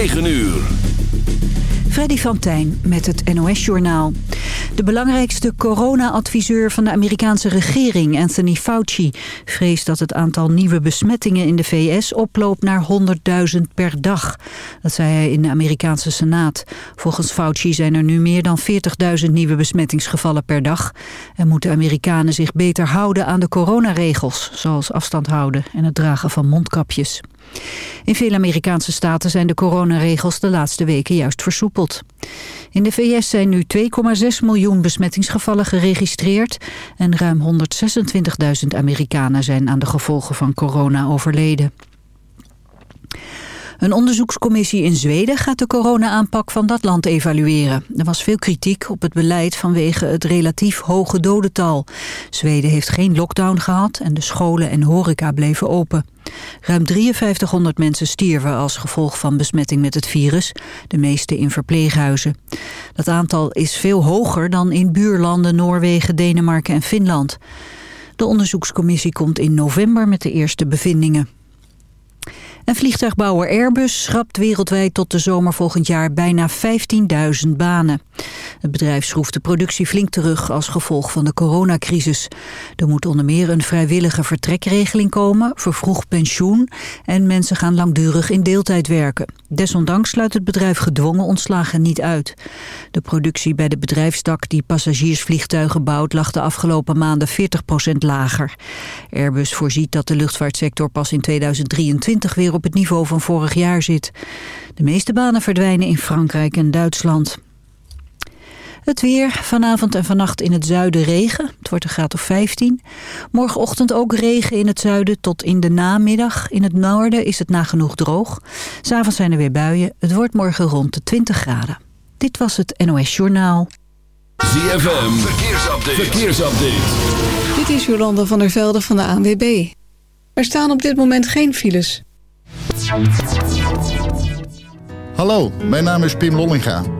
9 uur. Freddy van Tijn met het NOS-journaal. De belangrijkste corona-adviseur van de Amerikaanse regering, Anthony Fauci... vreest dat het aantal nieuwe besmettingen in de VS oploopt naar 100.000 per dag. Dat zei hij in de Amerikaanse Senaat. Volgens Fauci zijn er nu meer dan 40.000 nieuwe besmettingsgevallen per dag... en moeten Amerikanen zich beter houden aan de coronaregels... zoals afstand houden en het dragen van mondkapjes. In veel Amerikaanse staten zijn de coronaregels de laatste weken juist versoepeld. In de VS zijn nu 2,6 miljoen besmettingsgevallen geregistreerd... en ruim 126.000 Amerikanen zijn aan de gevolgen van corona overleden. Een onderzoekscommissie in Zweden gaat de corona-aanpak van dat land evalueren. Er was veel kritiek op het beleid vanwege het relatief hoge dodental. Zweden heeft geen lockdown gehad en de scholen en horeca bleven open. Ruim 5300 mensen stierven als gevolg van besmetting met het virus, de meeste in verpleeghuizen. Dat aantal is veel hoger dan in buurlanden Noorwegen, Denemarken en Finland. De onderzoekscommissie komt in november met de eerste bevindingen. En vliegtuigbouwer Airbus schrapt wereldwijd tot de zomer volgend jaar bijna 15.000 banen. Het bedrijf schroeft de productie flink terug als gevolg van de coronacrisis. Er moet onder meer een vrijwillige vertrekregeling komen, vervroegd pensioen en mensen gaan langdurig in deeltijd werken. Desondanks sluit het bedrijf gedwongen ontslagen niet uit. De productie bij de bedrijfstak die passagiersvliegtuigen bouwt lag de afgelopen maanden 40% lager. Airbus voorziet dat de luchtvaartsector pas in 2023 weer op het niveau van vorig jaar zit. De meeste banen verdwijnen in Frankrijk en Duitsland. Het weer, vanavond en vannacht in het zuiden regen. Het wordt een graad of 15. Morgenochtend ook regen in het zuiden tot in de namiddag. In het noorden is het nagenoeg droog. S'avonds zijn er weer buien. Het wordt morgen rond de 20 graden. Dit was het NOS Journaal. ZFM, verkeersupdate. verkeersupdate. Dit is Jolanda van der Velde van de ANWB. Er staan op dit moment geen files. Hallo, mijn naam is Pim Lollinga.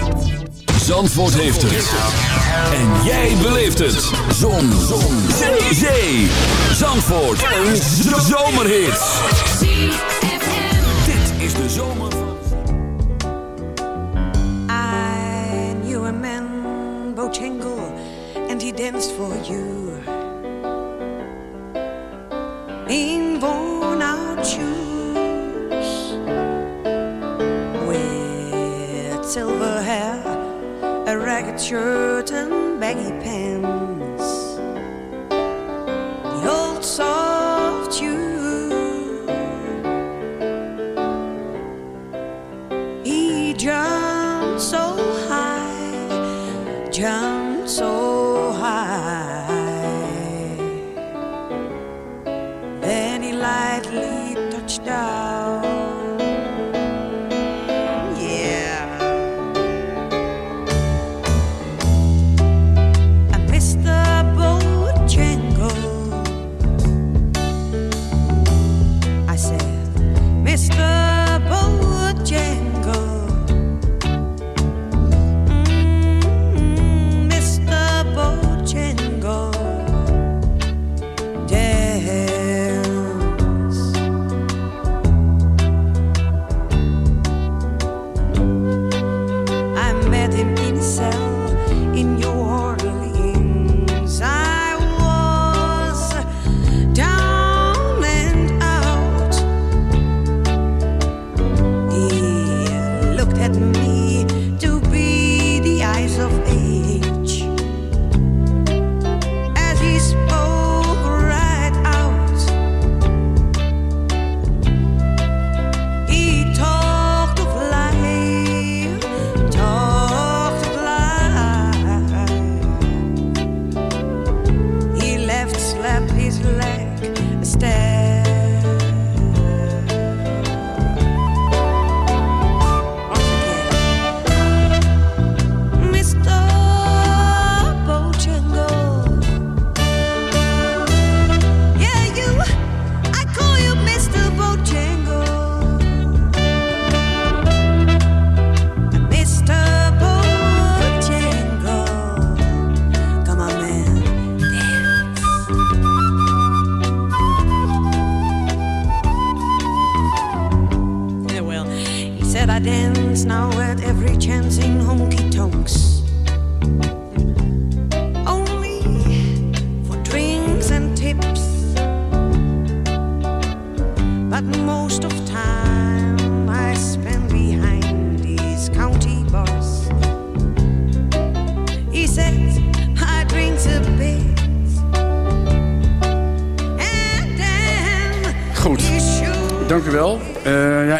Zandvoort heeft het. En jij beleeft het. Zon. Zon. Zee. Zee. Zandvoort. Een zomerhit. Dit is de zomer van... I knew a man, Bojangles, and he danced for you. In worn out shoes. With silver hair, ragged shirt and baggy pants. The old soft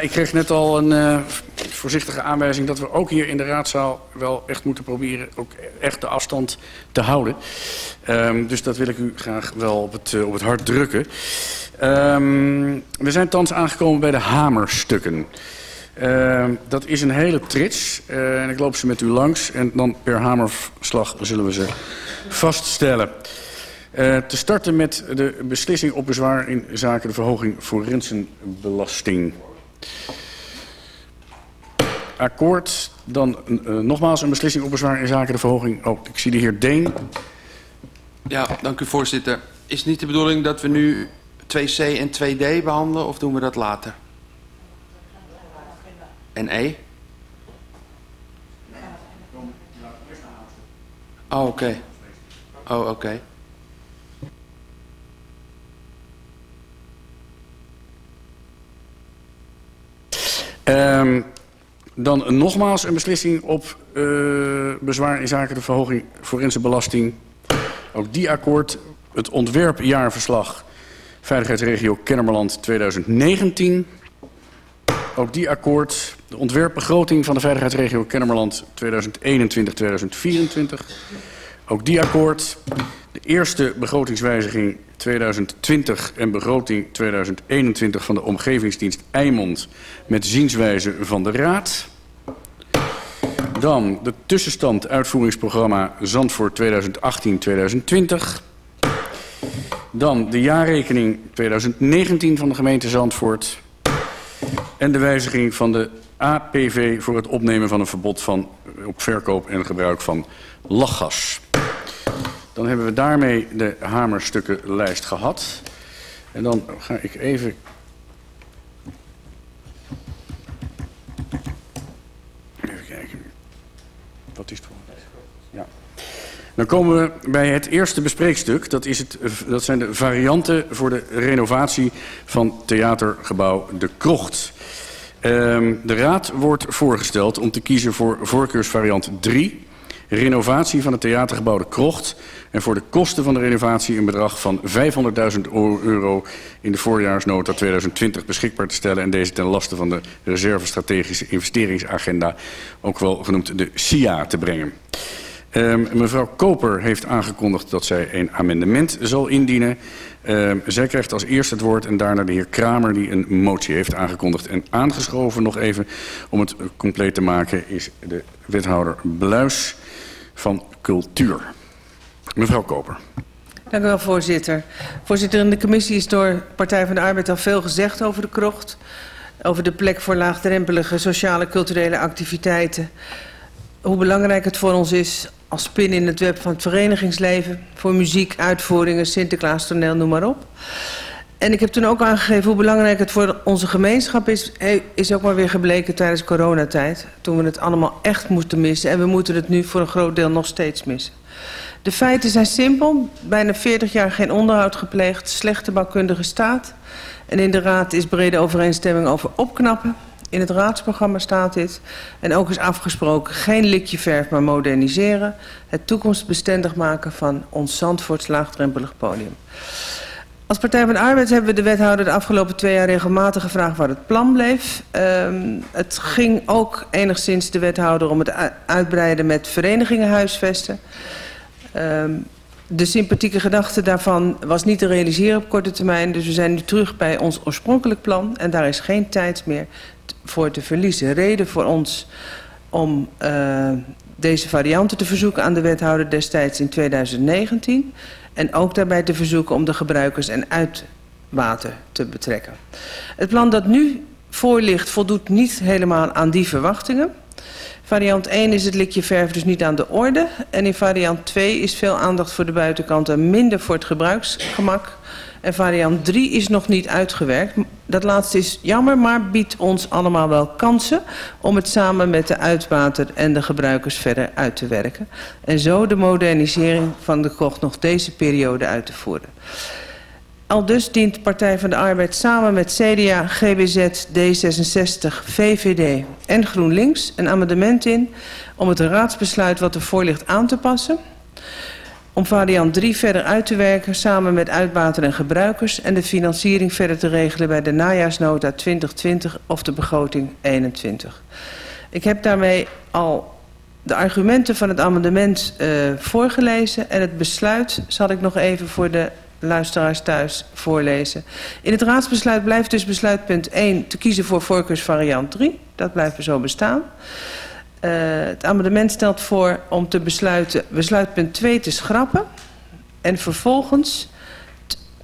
ik kreeg net al een eh, voorzichtige aanwijzing dat we ook hier in de raadzaal wel echt moeten proberen ook echt de afstand te houden. Ehm, dus dat wil ik u graag wel op het, eh, op het hart drukken. Ehm, we zijn thans aangekomen bij de hamerstukken. Ehm, dat is een hele trits eh, en ik loop ze met u langs en dan per hamerslag zullen we ze vaststellen. Te starten met de beslissing op bezwaar in zaken de verhoging forensenbelasting. Akkoord. Dan eh, nogmaals een beslissing op bezwaar in zaken de verhoging. Oh, ik zie de heer Deen. Ja, dank u voorzitter. Is het niet de bedoeling dat we nu 2C en 2D behandelen of doen we dat later? En E? Oh, oké. Oh, oké. Ehm, dan nogmaals een beslissing op eh, bezwaar in zaken de verhoging forensenbelasting. Ook die akkoord. Het ontwerpjaarverslag Veiligheidsregio Kennemerland 2019. Ook die akkoord. De ontwerpbegroting van de Veiligheidsregio Kennemerland 2021-2024. Ook die akkoord. De eerste begrotingswijziging 2020 en begroting 2021 van de Omgevingsdienst Eimond met zienswijze van de Raad. Dan de tussenstand uitvoeringsprogramma Zandvoort 2018-2020. Dan de jaarrekening 2019 van de gemeente Zandvoort. En de wijziging van de APV voor het opnemen van een verbod van, op verkoop en gebruik van lachgas. Dan hebben we daarmee de hamerstukkenlijst gehad. En dan ga ik even... Even kijken. Wat is het? Ja. Dan komen we bij het eerste bespreekstuk. Dat, is het, dat zijn de varianten voor de renovatie van theatergebouw De Krocht. Ehm, de raad wordt voorgesteld om te kiezen voor voorkeursvariant 3... renovatie van het theatergebouw De Krocht... en voor de kosten van de renovatie een bedrag van 500.000 euro... in de voorjaarsnota 2020 beschikbaar te stellen... en deze ten laste van de Reserve Strategische Investeringsagenda... ook wel genoemd de SIA te brengen. Um, mevrouw Koper heeft aangekondigd dat zij een amendement zal indienen. Um, zij krijgt als eerste het woord en daarna de heer Kramer die een motie heeft aangekondigd. En aangeschoven nog even om het compleet te maken is de wethouder Bluis van Cultuur. Mevrouw Koper. Dank u wel, voorzitter. Voorzitter, in de commissie is door Partij van de Arbeid al veel gezegd over de krocht. Over de plek voor laagdrempelige sociale culturele activiteiten. Hoe belangrijk het voor ons is als spin in het web van het verenigingsleven. Voor muziek, uitvoeringen, Sinterklaas toneel, noem maar op. En ik heb toen ook aangegeven hoe belangrijk het voor onze gemeenschap is. Is ook maar weer gebleken tijdens coronatijd. Toen we het allemaal echt moesten missen. En we moeten het nu voor een groot deel nog steeds missen. De feiten zijn simpel. Bijna 40 jaar geen onderhoud gepleegd. Slechte bouwkundige staat. En in de raad is brede overeenstemming over opknappen. In het raadsprogramma staat dit. En ook is afgesproken geen likje verf, maar moderniseren. Het toekomstbestendig maken van ons Zandvoorts laagdrempelig podium. Als Partij van de Arbeid hebben we de wethouder de afgelopen twee jaar regelmatig gevraagd waar het plan bleef. Um, het ging ook enigszins de wethouder om het uitbreiden met verenigingen huisvesten. Um, de sympathieke gedachte daarvan was niet te realiseren op korte termijn. Dus we zijn nu terug bij ons oorspronkelijk plan. En daar is geen tijd meer voor te verliezen. Reden voor ons om uh, deze varianten te verzoeken aan de wethouder destijds in 2019. En ook daarbij te verzoeken om de gebruikers en uitwater te betrekken. Het plan dat nu voor ligt voldoet niet helemaal aan die verwachtingen. Variant 1 is het likje verf dus niet aan de orde. En in variant 2 is veel aandacht voor de buitenkant en minder voor het gebruiksgemak. En variant 3 is nog niet uitgewerkt. Dat laatste is jammer, maar biedt ons allemaal wel kansen... om het samen met de uitbater en de gebruikers verder uit te werken. En zo de modernisering van de kocht nog deze periode uit te voeren. Al dus dient Partij van de Arbeid samen met CDA, GBZ, D66, VVD en GroenLinks een amendement in... om het raadsbesluit wat ervoor ligt aan te passen om variant 3 verder uit te werken samen met uitbater en gebruikers en de financiering verder te regelen bij de najaarsnota 2020 of de begroting 21. Ik heb daarmee al de argumenten van het amendement uh, voorgelezen en het besluit zal ik nog even voor de luisteraars thuis voorlezen. In het raadsbesluit blijft dus besluitpunt 1 te kiezen voor voorkeursvariant 3. Dat blijft zo bestaan. Uh, het amendement stelt voor om te besluiten besluitpunt 2 te schrappen. En vervolgens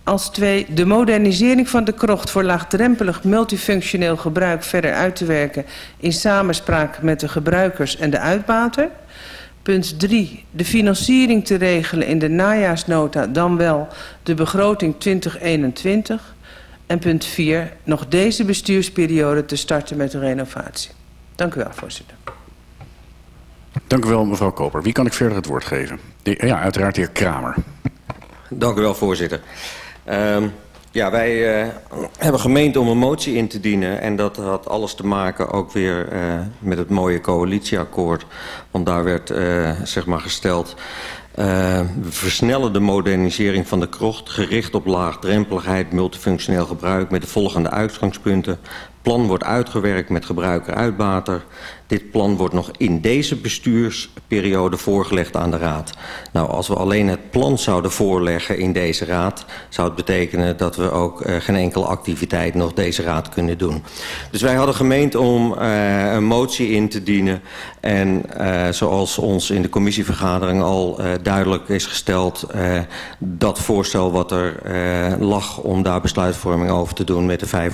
als twee de modernisering van de krocht voor laagdrempelig multifunctioneel gebruik verder uit te werken in samenspraak met de gebruikers en de uitbater. Punt 3. De financiering te regelen in de najaarsnota dan wel de begroting 2021. En punt 4. Nog deze bestuursperiode te starten met de renovatie. Dank u wel, voorzitter. Dank u wel, mevrouw Koper. Wie kan ik verder het woord geven? De, ja, uiteraard de heer Kramer. Dank u wel, voorzitter. Um, ja, wij uh, hebben gemeend om een motie in te dienen. En dat had alles te maken ook weer uh, met het mooie coalitieakkoord. Want daar werd uh, zeg maar gesteld... We versnellen de modernisering van de krocht... gericht op laagdrempeligheid, multifunctioneel gebruik... met de volgende uitgangspunten plan wordt uitgewerkt met gebruiker-uitbater. Dit plan wordt nog in deze bestuursperiode voorgelegd aan de Raad. Nou, als we alleen het plan zouden voorleggen in deze Raad... zou het betekenen dat we ook uh, geen enkele activiteit nog deze Raad kunnen doen. Dus wij hadden gemeend om uh, een motie in te dienen. En uh, zoals ons in de commissievergadering al duidelijk is gesteld... dat voorstel wat er lag om daar besluitvorming over te doen... met de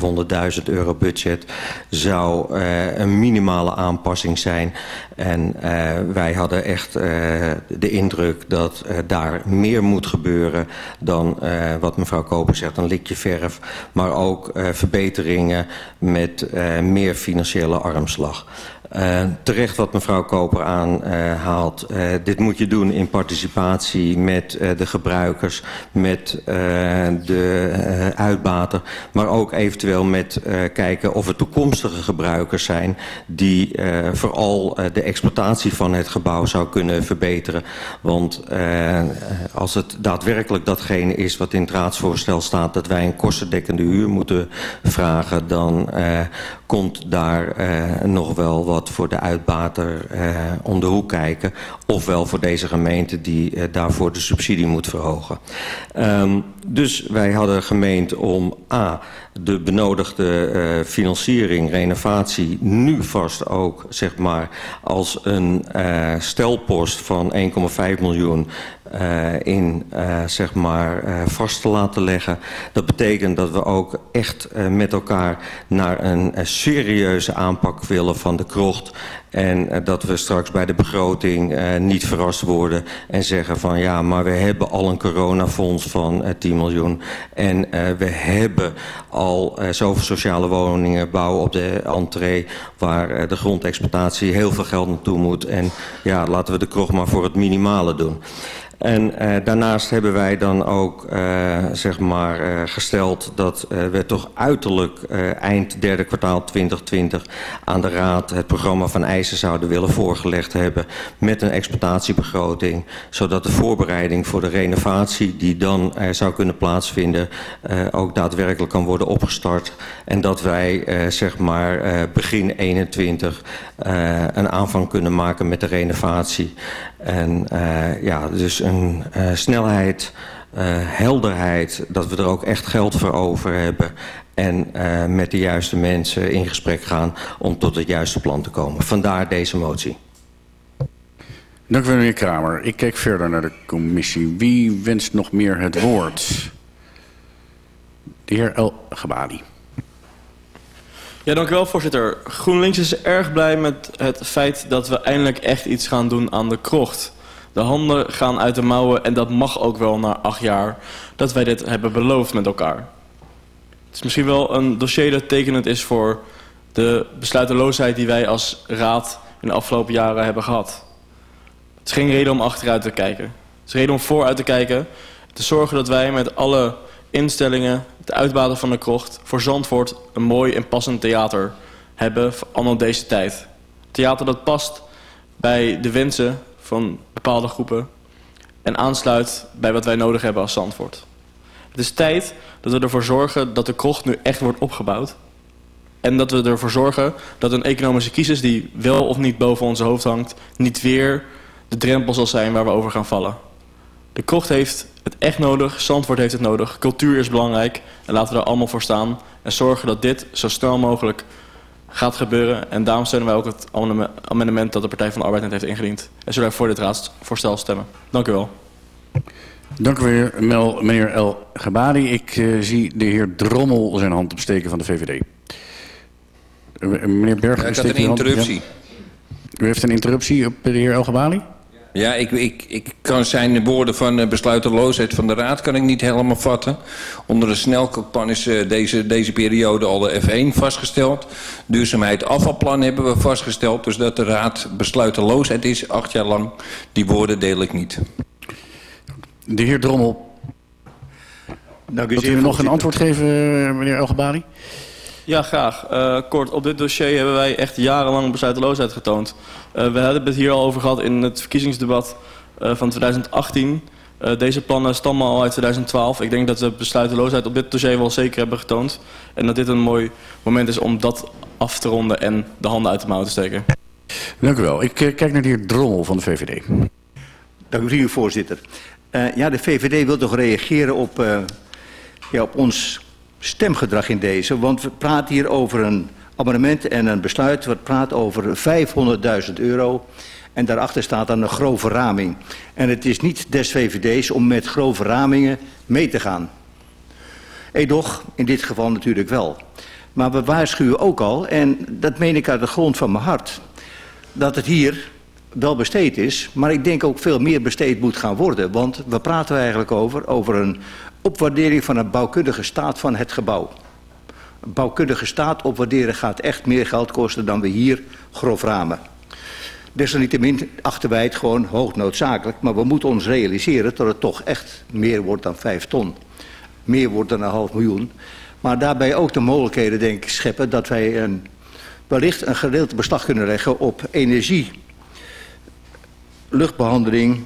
500.000 euro budget zou een minimale aanpassing aanpassing zijn. En uh, wij hadden echt uh, de indruk dat uh, daar meer moet gebeuren dan wat mevrouw Koper zegt, een likje verf. Maar ook verbeteringen met meer financiële armslag. Uh, terecht wat mevrouw Koper aanhaalt. Uh, dit moet je doen in participatie met uh, de gebruikers, met de uitbater. Maar ook eventueel met kijken of er toekomstige gebruikers zijn... die vooral de exploitatie van het gebouw zou kunnen verbeteren. Want als het daadwerkelijk datgene is wat in het raadsvoorstel staat... dat wij een kostendekkende huur moeten vragen... dan komt daar nog wel wat voor de uitbater eh, om de hoek kijken. Ofwel voor deze gemeente die eh, daarvoor de subsidie moet verhogen. Um, dus wij hadden gemeend om A, de benodigde uh, financiering, renovatie, nu vast ook zeg maar als een uh, stelpost van 1,5 miljoen uh, in zeg maar vast te laten leggen. Dat betekent dat we ook echt met elkaar naar een serieuze aanpak willen van de krocht. En dat we straks bij de begroting niet verrast worden en zeggen van ja, maar we hebben al een coronafonds van uh, 10 miljoen. En we hebben al uh, zoveel sociale woningen bouwen op de entree waar uh, de grondexploitatie heel veel geld naartoe moet. En ja, laten we de krocht maar voor het minimale doen. En uh, daarnaast hebben wij dan ook uh, zeg maar, uh, gesteld dat we toch uiterlijk eind derde kwartaal 2020 aan de Raad het programma van eisen zouden willen voorgelegd hebben met een exploitatiebegroting, zodat de voorbereiding voor de renovatie die dan zou kunnen plaatsvinden ook daadwerkelijk kan worden opgestart en dat wij zeg maar begin 21 uh, een aanvang kunnen maken met de renovatie. En uh, ja, dus een uh, snelheid, uh, helderheid, dat we er ook echt geld voor over hebben. En met de juiste mensen in gesprek gaan om tot het juiste plan te komen. Vandaar deze motie. Dank u wel, meneer Kramer. Ik kijk verder naar de commissie. Wie wenst nog meer het woord? De heer El Gabadi. Ja, dank u wel, voorzitter. GroenLinks is erg blij met het feit dat we eindelijk echt iets gaan doen aan de krocht. De handen gaan uit de mouwen en dat mag ook wel na acht jaar dat wij dit hebben beloofd met elkaar. Het is misschien wel een dossier dat tekenend is voor de besluiteloosheid die wij als raad in de afgelopen jaren hebben gehad. Het is geen reden om achteruit te kijken. Het is reden om vooruit te kijken. Te zorgen dat wij met alle instellingen, het uitbaten van de krocht... voor Zandvoort een mooi en passend theater hebben anno deze tijd. Theater dat past bij de wensen van bepaalde groepen... en aansluit bij wat wij nodig hebben als Zandvoort. Het is tijd dat we ervoor zorgen dat de krocht nu echt wordt opgebouwd... En dat we ervoor zorgen dat een economische crisis die wel of niet boven onze hoofd hangt... niet weer de drempel zal zijn waar we over gaan vallen. De krocht heeft het echt nodig, Zandvoort heeft het nodig, cultuur is belangrijk... en laten we er allemaal voor staan en zorgen dat dit zo snel mogelijk gaat gebeuren. En daarom steunen wij ook het amendement dat de Partij van de Arbeid net heeft ingediend. En zullen wij voor dit raadsvoorstel stemmen. Dank u wel. Dank u weer, Mel, meneer El Gabadi. Ik uh, zie de heer Drommel zijn hand opsteken van de VVD. Uh, meneer Berg, ja, ik had een interruptie. Ja. U heeft een interruptie op de heer El Gabali? Ja, ik, ik, ik kan zijn woorden van besluiteloosheid van de Raad kan ik niet helemaal vatten. Onder de snelkookpan is deze, deze periode al de F1 vastgesteld. Duurzaamheid afvalplan hebben we vastgesteld. Dus dat de Raad besluiteloosheid is, acht jaar lang. Die woorden deel ik niet. De heer Drommel. Dank u Wilt u nog een antwoord geven, meneer Elgebali? Ja, graag. Uh, kort, op dit dossier hebben wij echt jarenlang besluiteloosheid getoond. Uh, we hebben het hier al over gehad in het verkiezingsdebat uh, van 2018. deze plannen stammen al uit 2012. Ik denk dat we besluiteloosheid op dit dossier wel zeker hebben getoond. En dat dit een mooi moment is om dat af te ronden en de handen uit de mouw te steken. Dank u wel. Ik kijk naar de heer Drommel van de VVD. Dank u, voorzitter. ja, de VVD wil toch reageren op, ja, op ons stemgedrag in deze. Want we praten hier over een abonnement en een besluit. We praten over 500.000 euro. En daarachter staat dan een grove raming. En het is niet des VVD's om met grove ramingen mee te gaan. Edoch, in dit geval natuurlijk wel. Maar we waarschuwen ook al, en dat meen ik uit de grond van mijn hart... dat het hier wel besteed is, maar ik denk ook veel meer besteed moet gaan worden. Want we praten eigenlijk over, over een opwaardering van een bouwkundige staat van het gebouw. Een bouwkundige staat opwaarderen gaat echt meer geld kosten dan we hier grof ramen. Desalniettemin achten wij het gewoon hoognoodzakelijk, maar we moeten ons realiseren dat het toch echt meer wordt dan vijf ton. Meer wordt dan een half miljoen. Maar daarbij ook de mogelijkheden denk ik scheppen dat wij een, wellicht een gedeelte beslag kunnen leggen op energie, luchtbehandeling,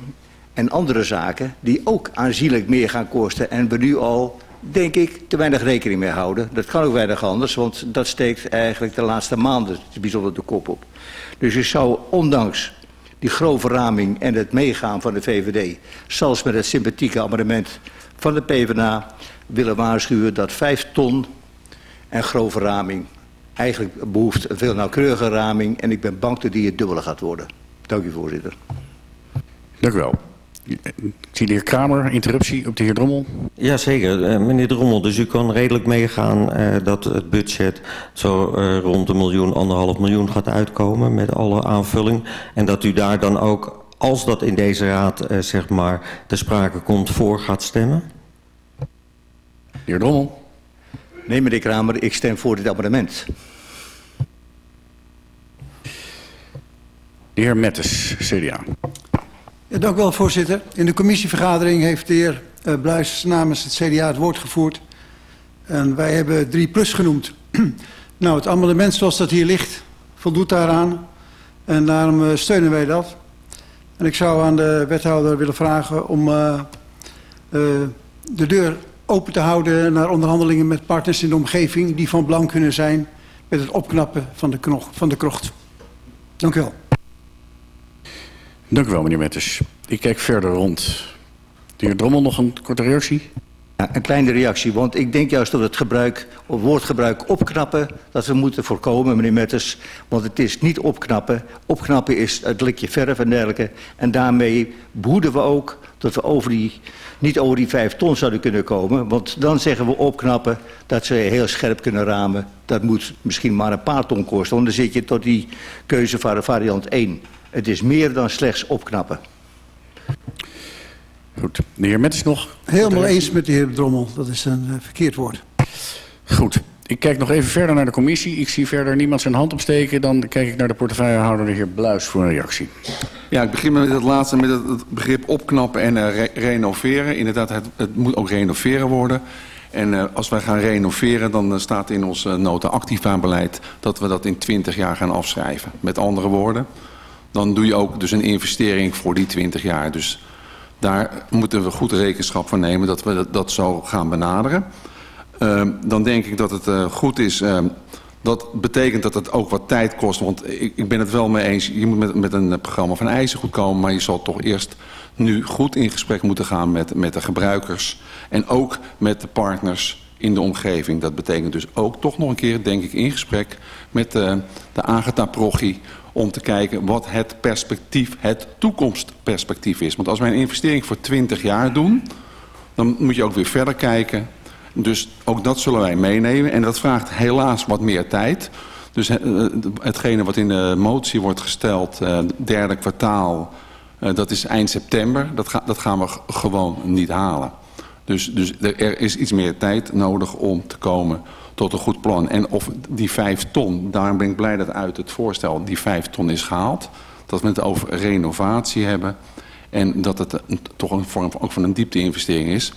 en andere zaken die ook aanzienlijk meer gaan kosten en we nu al, denk ik, te weinig rekening mee houden. Dat kan ook weinig anders, want dat steekt eigenlijk de laatste maanden bijzonder de kop op. Dus je zou ondanks die grove raming en het meegaan van de VVD, zelfs met het sympathieke amendement van de PvdA, willen waarschuwen dat vijf ton en grove raming eigenlijk behoeft een veel nauwkeurige raming en ik ben bang dat die het dubbele gaat worden. Dank u voorzitter. Dank u wel. Ik zie de heer Kramer, interruptie op de heer Drommel. Jazeker, uh, meneer Drommel, dus u kan redelijk meegaan uh, dat het budget zo uh, rond een miljoen, anderhalf miljoen gaat uitkomen met alle aanvulling. En dat u daar dan ook, als dat in deze raad zeg maar ter sprake komt, voor gaat stemmen? De heer Drommel. Nee, meneer Kramer, ik stem voor dit abonnement. De heer Mettes, CDA. Ja, dank u wel, voorzitter. In de commissievergadering heeft de heer uh, Bluis namens het CDA het woord gevoerd. En wij hebben 3 plus genoemd. nou, het amendement zoals dat hier ligt voldoet daaraan. En daarom uh, steunen wij dat. En ik zou aan de wethouder willen vragen om uh, de deur open te houden naar onderhandelingen met partners in de omgeving die van belang kunnen zijn met het opknappen van de, van de krocht. Dank u wel. Dank u wel, meneer Metters. Ik kijk verder rond. De heer Drommel, nog een korte reactie? Ja, een kleine reactie, want ik denk juist dat het gebruik, woordgebruik opknappen, dat we moeten voorkomen, meneer Metters. Want het is niet opknappen. Opknappen is het likje verf en dergelijke. En daarmee behoeden we ook dat we over die, niet over die vijf ton zouden kunnen komen. Want dan zeggen we opknappen dat ze heel scherp kunnen ramen. Dat moet misschien maar een paar ton kosten, want dan zit je tot die keuze van variant 1. Het is meer dan slechts opknappen. Goed. De heer Metters nog? Helemaal eens met de heer Drommel. Dat is een uh, verkeerd woord. Goed. Ik kijk nog even verder naar de commissie. Ik zie verder niemand zijn hand opsteken. Dan kijk ik naar de portefeuillehouder, de heer Bluis, voor een reactie. Ja, ik begin met het laatste, met het, het begrip opknappen en uh, re renoveren. Inderdaad, het, het, moet ook renoveren worden. En uh, als wij gaan renoveren, dan uh, staat in ons nota activa beleid... dat we dat in 20 jaar gaan afschrijven. Met andere woorden, dan doe je ook dus een investering voor die 20 jaar. Dus daar moeten we goed rekenschap van nemen dat we dat, dat zo gaan benaderen. Uh, dan denk ik dat het uh, goed is. Uh, dat betekent dat het ook wat tijd kost. Want ik, ik ben het wel mee eens. Je moet met, met een programma van eisen goed komen. Maar je zal toch eerst nu goed in gesprek moeten gaan met, met de gebruikers. En ook met de partners in de omgeving. Dat betekent dus ook toch nog een keer, denk ik, in gesprek met de, de Agatha-progie om te kijken wat het perspectief, het toekomstperspectief is. Want als wij een investering voor 20 jaar doen, dan moet je ook weer verder kijken. Dus ook dat zullen wij meenemen. En dat vraagt helaas wat meer tijd. Dus hetgene wat in de motie wordt gesteld, derde kwartaal, dat is eind september. Dat gaan we gewoon niet halen. Dus, dus er is iets meer tijd nodig om te komen tot een goed plan. En of die vijf ton, daarom ben ik blij dat uit het voorstel die vijf ton is gehaald. Dat we het over renovatie hebben. En dat het toch een vorm ook van een diepte-investering is.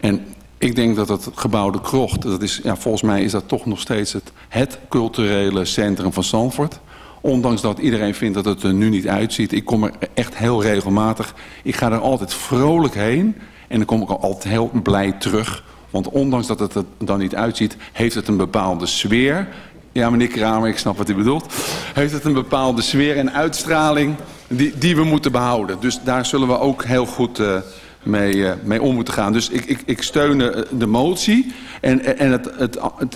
En ik denk dat het gebouw De Krocht, dat is, ja, volgens mij is dat toch nog steeds het, het culturele centrum van Zandvoort. Ondanks dat iedereen vindt dat het er nu niet uitziet. Ik kom er echt heel regelmatig. Ik ga er altijd vrolijk heen. En dan kom ik altijd heel blij terug. Want ondanks dat het er dan niet uitziet, heeft het een bepaalde sfeer. Ja, meneer Kramer, ik snap wat u bedoelt. Heeft het een bepaalde sfeer en uitstraling die, die we moeten behouden. Dus daar zullen we ook heel goed uh, mee, uh, mee om moeten gaan. Dus ik, ik, ik steun de motie en, en het, het, het,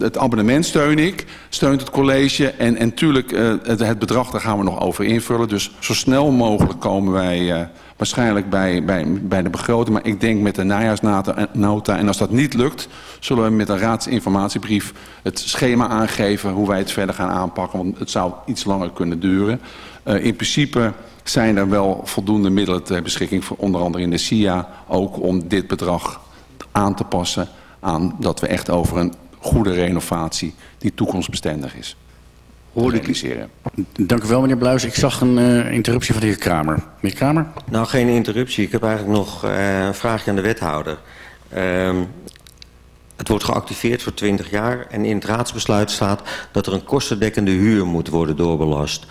het abonnement steun ik, steunt het college. En, en uh, het, bedrag, daar gaan we nog over invullen. Dus zo snel mogelijk komen wij uh, waarschijnlijk bij, bij, bij de begroting. Maar ik denk met de najaarsnota. En als dat niet lukt, zullen we met een raadsinformatiebrief het schema aangeven hoe wij het verder gaan aanpakken. Want het zou iets langer kunnen duren. Uh, in principe zijn er wel voldoende middelen ter beschikking, voor onder andere in de SIA, ook om dit bedrag aan te passen aan dat we echt over een goede renovatie die toekomstbestendig is. Hoor ik Dank u wel, meneer Bluis. Ik zag een uh, interruptie van de heer Kramer. Meneer Kramer? Nou, geen interruptie. Ik heb eigenlijk nog uh, een vraagje aan de wethouder. Uh, het wordt geactiveerd voor 20 jaar en in het raadsbesluit staat dat er een kostendekkende huur moet worden doorbelast.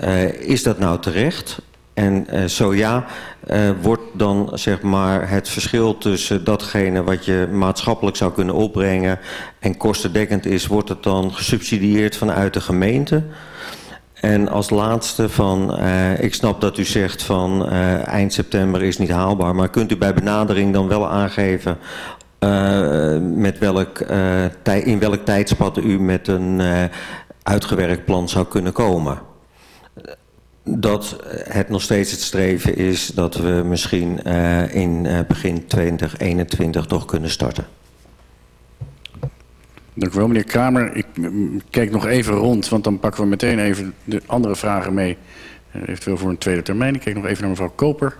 Uh, is dat nou terecht? En uh, zo ja, uh, wordt dan zeg maar het verschil tussen datgene wat je maatschappelijk zou kunnen opbrengen en kostendekkend is, wordt het dan gesubsidieerd vanuit de gemeente? En als laatste van, uh, ik snap dat u zegt van eind september is niet haalbaar, maar kunt u bij benadering dan wel aangeven met welk, in welk tijdspad u met een uitgewerkt plan zou kunnen komen? Dat het nog steeds het streven is dat we misschien uh, in uh, begin 2021 toch kunnen starten. Dank u wel, meneer Kramer. Ik kijk nog even rond, want dan pakken we meteen even de andere vragen mee. Uh, eventueel voor een tweede termijn. Ik kijk nog even naar mevrouw Koper.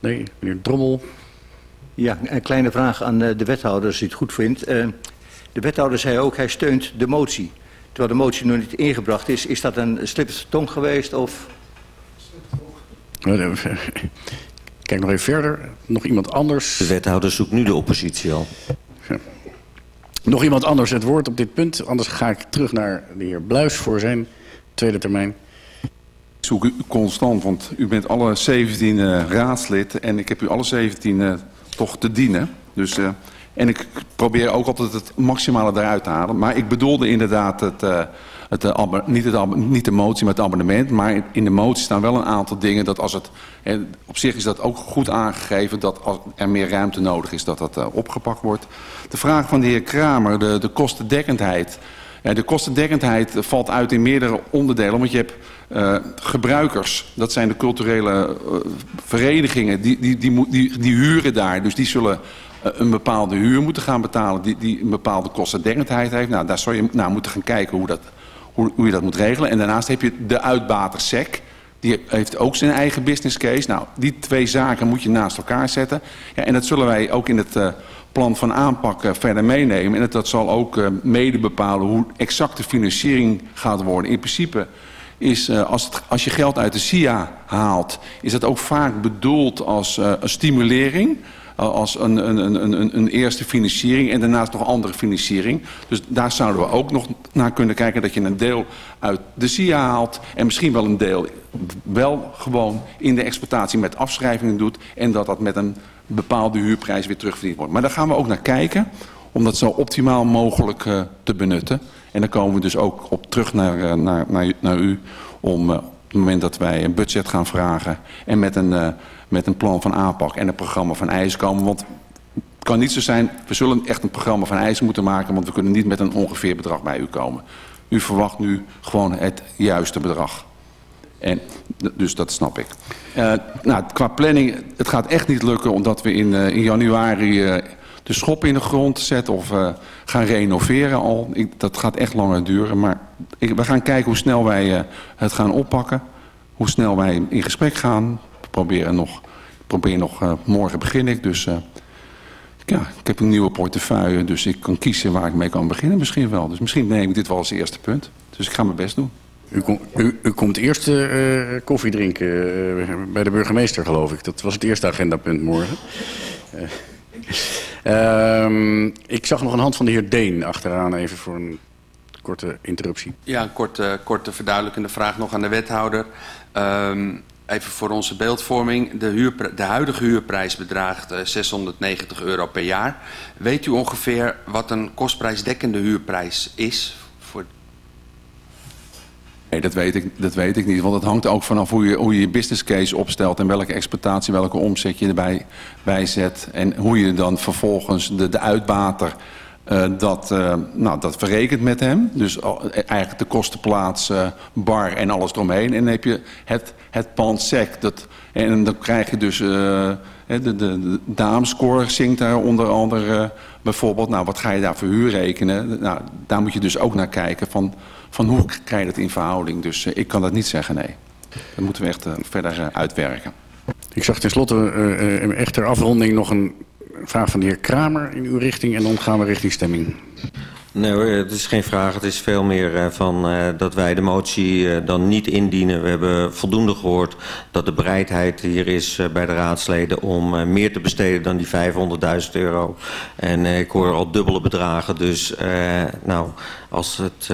Nee, meneer Drommel. Ja, een kleine vraag aan de wethouder, als u het goed vindt. de wethouder zei ook, hij steunt de motie. Terwijl de motie nog niet ingebracht is, is dat een slip tong geweest of... Kijk nog even verder. Nog iemand anders? De wethouder zoekt nu de oppositie al. Ja. Nog iemand anders het woord op dit punt. Anders ga ik terug naar de heer Bluis voor zijn tweede termijn. Ik zoek u constant, want u bent alle 17 uh, raadslid en ik heb u alle 17 uh, toch te dienen. Dus uh, En ik probeer ook altijd het maximale eruit te halen. Maar ik bedoelde inderdaad het, uh, het, uh, niet, het, niet de motie, maar het abonnement. Maar in de motie staan wel een aantal dingen dat als het... op zich is dat ook goed aangegeven dat als er meer ruimte nodig is, dat dat uh, opgepakt wordt. De vraag van de heer Kramer, de, de kostendekkendheid... De kostendekkendheid valt uit in meerdere onderdelen. Want je hebt gebruikers, dat zijn de culturele verenigingen, die, die, die, die, huren daar. Dus die zullen een bepaalde huur moeten gaan betalen die, die een bepaalde kostendekkendheid heeft. Nou, daar zou je naar moeten gaan kijken hoe, dat, hoe, hoe je dat moet regelen. En daarnaast heb je de uitbater SEC. Die heeft ook zijn eigen business case. Nou, die twee zaken moet je naast elkaar zetten. Ja, en dat zullen wij ook in het uh, plan van aanpak uh, verder meenemen. En dat, dat zal ook mede bepalen hoe exact de financiering gaat worden. In principe is als, het, als je geld uit de SIA haalt, is dat ook vaak bedoeld als een stimulering. Als een, een, een, een, eerste financiering en daarnaast nog andere financiering. Dus daar zouden we ook nog naar kunnen kijken dat je een deel uit de SIA haalt. En misschien wel een deel wel gewoon in de exploitatie met afschrijvingen doet. En dat dat met een bepaalde huurprijs weer terugverdiend wordt. Maar daar gaan we ook naar kijken om dat zo optimaal mogelijk uh, te benutten. En dan komen we dus ook op terug naar, uh, naar, naar, u om uh, op het moment dat wij een budget gaan vragen en met een, met een plan van aanpak en een programma van eisen komen. Want het kan niet zo zijn, we zullen echt een programma van eisen moeten maken, want we kunnen niet met een ongeveer bedrag bij u komen. U verwacht nu gewoon het juiste bedrag. En, dus dat snap ik. Uh, nou, qua planning, het gaat echt niet lukken omdat we in, uh, in januari uh, de schop in de grond zetten of gaan renoveren al. Dat gaat echt langer duren, maar ik, we gaan kijken hoe snel wij het gaan oppakken. Hoe snel wij in gesprek gaan. Proberen nog, probeer nog uh, morgen begin ik, dus ja, ik heb een nieuwe portefeuille, dus ik kan kiezen waar ik mee kan beginnen misschien wel. Dus misschien neem ik dit wel als eerste punt. Dus ik ga mijn best doen. U, kom, u, u komt eerst uh, koffie drinken uh, bij de burgemeester, geloof ik. Dat was het eerste agendapunt morgen. Uh, ik zag nog een hand van de heer Deen achteraan, even voor een korte interruptie. Ja, een korte, korte verduidelijkende vraag nog aan de wethouder. Um, even voor onze beeldvorming. De, de huidige huurprijs bedraagt uh, 690 euro per jaar. Weet u ongeveer wat een kostprijsdekkende huurprijs is Nee, dat weet, ik, dat weet ik niet. Want het hangt ook vanaf hoe je, hoe je je business case opstelt... en welke exploitatie, welke omzet je erbij bij zet... en hoe je dan vervolgens de, de uitbater dat, uh, nou, dat verrekent met hem. Dus eigenlijk de kostenplaats, bar en alles eromheen. En dan heb je het, het pand sec. Dat, en dan krijg je dus... de, de, de damescore zingt daar onder andere bijvoorbeeld. Nou, wat ga je daar voor huur rekenen? Nou, daar moet je dus ook naar kijken van van hoe krijg je dat in verhouding. Dus ik kan dat niet zeggen, nee. Dat moeten we echt verder uitwerken. Ik zag tenslotte uh, echt ter afronding nog een vraag van de heer Kramer in uw richting. En dan gaan we richting stemming. Nee het is geen vraag. Het is veel meer uh, van uh, dat wij de motie uh, dan niet indienen. We hebben voldoende gehoord dat de bereidheid hier is bij de raadsleden om meer te besteden dan die 500.000 euro. En ik hoor al dubbele bedragen. Dus nou, als het...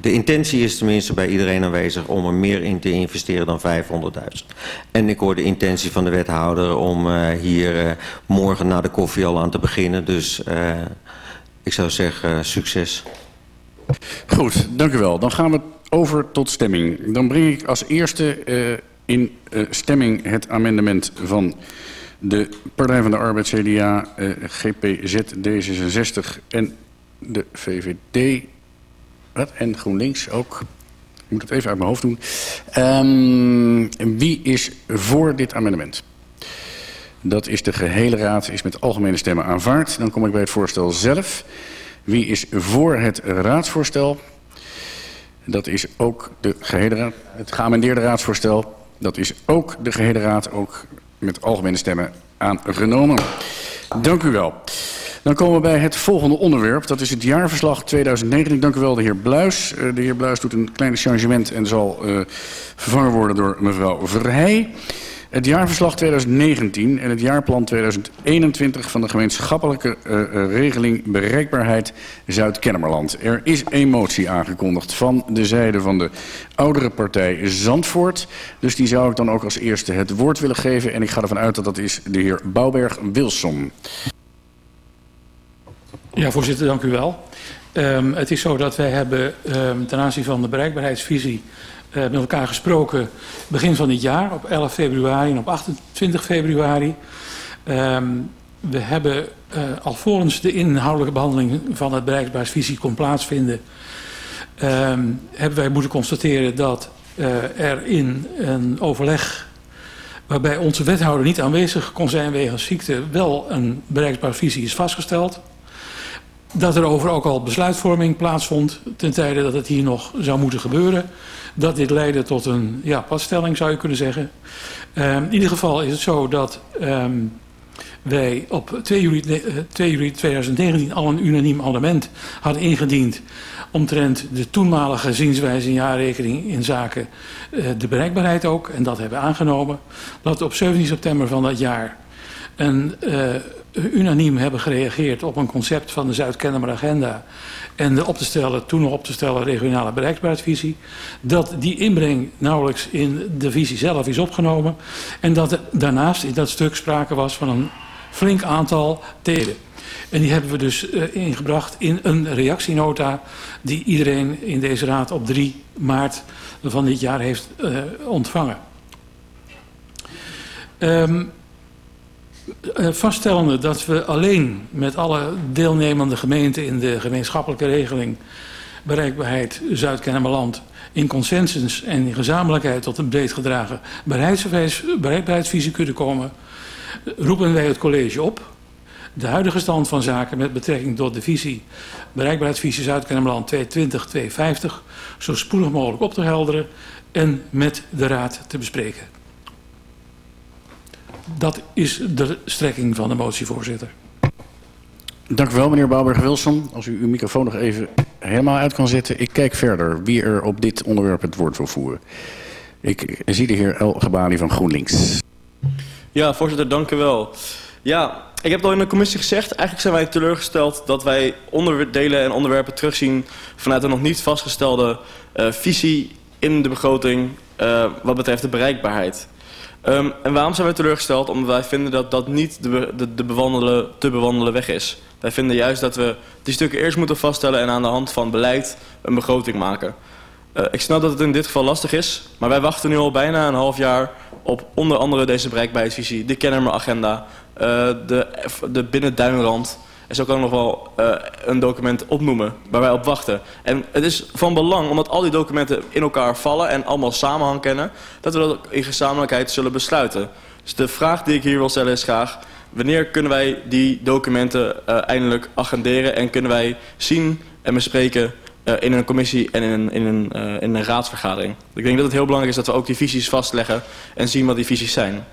De intentie is tenminste bij iedereen aanwezig om er meer in te investeren dan 500.000. En ik hoor de intentie van de wethouder om uh, hier uh, morgen na de koffie al aan te beginnen. Dus uh, ik zou zeggen succes. Goed, dank u wel. Dan gaan we over tot stemming. Dan breng ik als eerste in stemming het amendement van de Partij van de Arbeid, CDA, GPZ, D66 en de VVD... Wat? En GroenLinks ook. Ik moet het even uit mijn hoofd doen. Um, wie is voor dit amendement? Dat is de gehele raad, is met algemene stemmen aanvaard. Dan kom ik bij het voorstel zelf. Wie is voor het raadsvoorstel? Dat is ook de gehele raad. Het geamendeerde raadsvoorstel. Dat is ook de gehele raad, ook met algemene stemmen aangenomen. Dank u wel. Dan komen we bij het volgende onderwerp. Dat is het jaarverslag 2019. Dank u wel, de heer Bluis. De heer Bluis doet een klein changement en zal uh, vervangen worden door mevrouw Verheij. Het jaarverslag 2019 en het jaarplan 2021 van de gemeenschappelijke uh, regeling bereikbaarheid Zuid-Kennemerland. Er is een motie aangekondigd van de zijde van de oudere partij Zandvoort. Dus die zou ik dan ook als eerste het woord willen geven. En ik ga ervan uit dat dat is de heer Bouwberg-Wilson. Ja, voorzitter, dank u wel. Um, het is zo dat wij hebben um, ten aanzien van de bereikbaarheidsvisie met elkaar gesproken begin van dit jaar, op 11 februari en op 28 februari. Um, we hebben uh, alvorens de inhoudelijke behandeling van het bereikbaarheidsvisie kon plaatsvinden, hebben wij moeten constateren dat uh, er in een overleg waarbij onze wethouder niet aanwezig kon zijn wegens ziekte wel een bereikbaarheidsvisie is vastgesteld dat er over ook al besluitvorming plaatsvond ten tijde dat het hier nog zou moeten gebeuren. Dat dit leidde tot een ja, padstelling zou je kunnen zeggen. Um, in ieder geval is het zo dat um, wij op 2 juli, 2 juli 2019 al een unaniem amendement hadden ingediend omtrent de toenmalige zienswijze en jaarrekening in zaken uh, de bereikbaarheid ook. En dat hebben we aangenomen. Dat op 17 september van dat jaar een uh, unaniem hebben gereageerd op een concept van de Zuid-Kennemer Agenda en de op te stellen, toen nog op te stellen regionale bereikbaarheidsvisie. Dat die inbreng nauwelijks in de visie zelf is opgenomen en dat er daarnaast in dat stuk sprake was van een flink aantal teden. En die hebben we dus uh, ingebracht in een reactienota die iedereen in deze raad op 3 maart van dit jaar heeft uh, ontvangen. Uh, vaststellende dat we alleen met alle deelnemende gemeenten in de gemeenschappelijke regeling bereikbaarheid Zuid-Kennemerland in consensus en in gezamenlijkheid tot een breed gedragen bereikbaarheidsvisie kunnen komen, roepen wij het college op de huidige stand van zaken met betrekking tot de visie bereikbaarheidsvisie Zuid-Kennemerland 220-250 zo spoedig mogelijk op te helderen en met de raad te bespreken. Dat is de strekking van de motie, voorzitter. Dank u wel, meneer Bouwberg-Wilson. Als u uw microfoon nog even helemaal uit kan zetten. Ik kijk verder wie er op dit onderwerp het woord wil voeren. Ik zie de heer El Gabali van GroenLinks. Ja, voorzitter, dank u wel. Ja, ik heb het al in de commissie gezegd. Eigenlijk zijn wij teleurgesteld dat wij onderdelen en onderwerpen terugzien... vanuit een nog niet vastgestelde uh, visie in de begroting uh, wat betreft de bereikbaarheid. Um, en waarom zijn wij teleurgesteld? Omdat wij vinden dat dat niet de, de, de bewandelen, te bewandelen weg is. Wij vinden juist dat we die stukken eerst moeten vaststellen en aan de hand van beleid een begroting maken. Uh, ik snap dat het in dit geval lastig is, maar wij wachten nu al bijna een half jaar op onder andere deze bereikbaarheidsvisie, de Kennemer-agenda, uh, de, de binnenduinrand en zo kan ik nog wel uh, een document opnoemen waar wij op wachten. En het is van belang, omdat al die documenten in elkaar vallen en allemaal samenhang kennen, dat we dat in gezamenlijkheid zullen besluiten. Dus de vraag die ik hier wil stellen is graag, wanneer kunnen wij die documenten uh, eindelijk agenderen en kunnen wij zien en bespreken uh, in een commissie en in een, in, een, in een raadsvergadering. Ik denk dat het heel belangrijk is dat we ook die visies vastleggen en zien wat die visies zijn.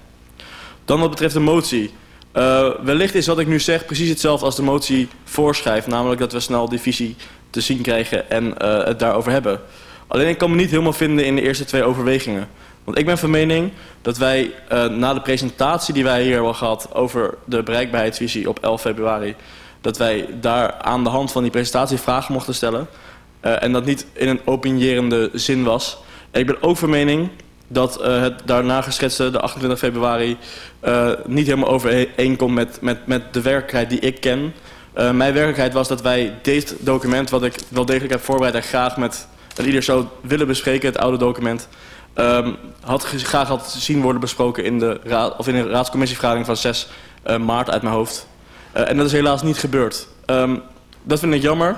Dan wat betreft de motie. Uh, wellicht is wat ik nu zeg precies hetzelfde als de motie voorschrijft. Namelijk dat we snel die visie te zien krijgen en uh, het daarover hebben. Alleen ik kan me niet helemaal vinden in de eerste twee overwegingen. Want ik ben van mening dat wij uh, na de presentatie die wij hier hebben gehad over de bereikbaarheidsvisie op 11 februari, dat wij daar aan de hand van die presentatie vragen mochten stellen. En dat niet in een opinierende zin was. Ik ben ook van mening dat uh, het daarna geschetste, de 28 februari, uh, niet helemaal overeenkomt met, met, met de werkelijkheid die ik ken. Uh, mijn werkelijkheid was dat wij dit document, wat ik wel degelijk heb voorbereid en graag met een ieder zou willen bespreken, het oude document, um, had graag had zien worden besproken in de, raad, of in de raadscommissievergadering van 6 uh, maart uit mijn hoofd. En dat is helaas niet gebeurd. Um, dat vind ik jammer,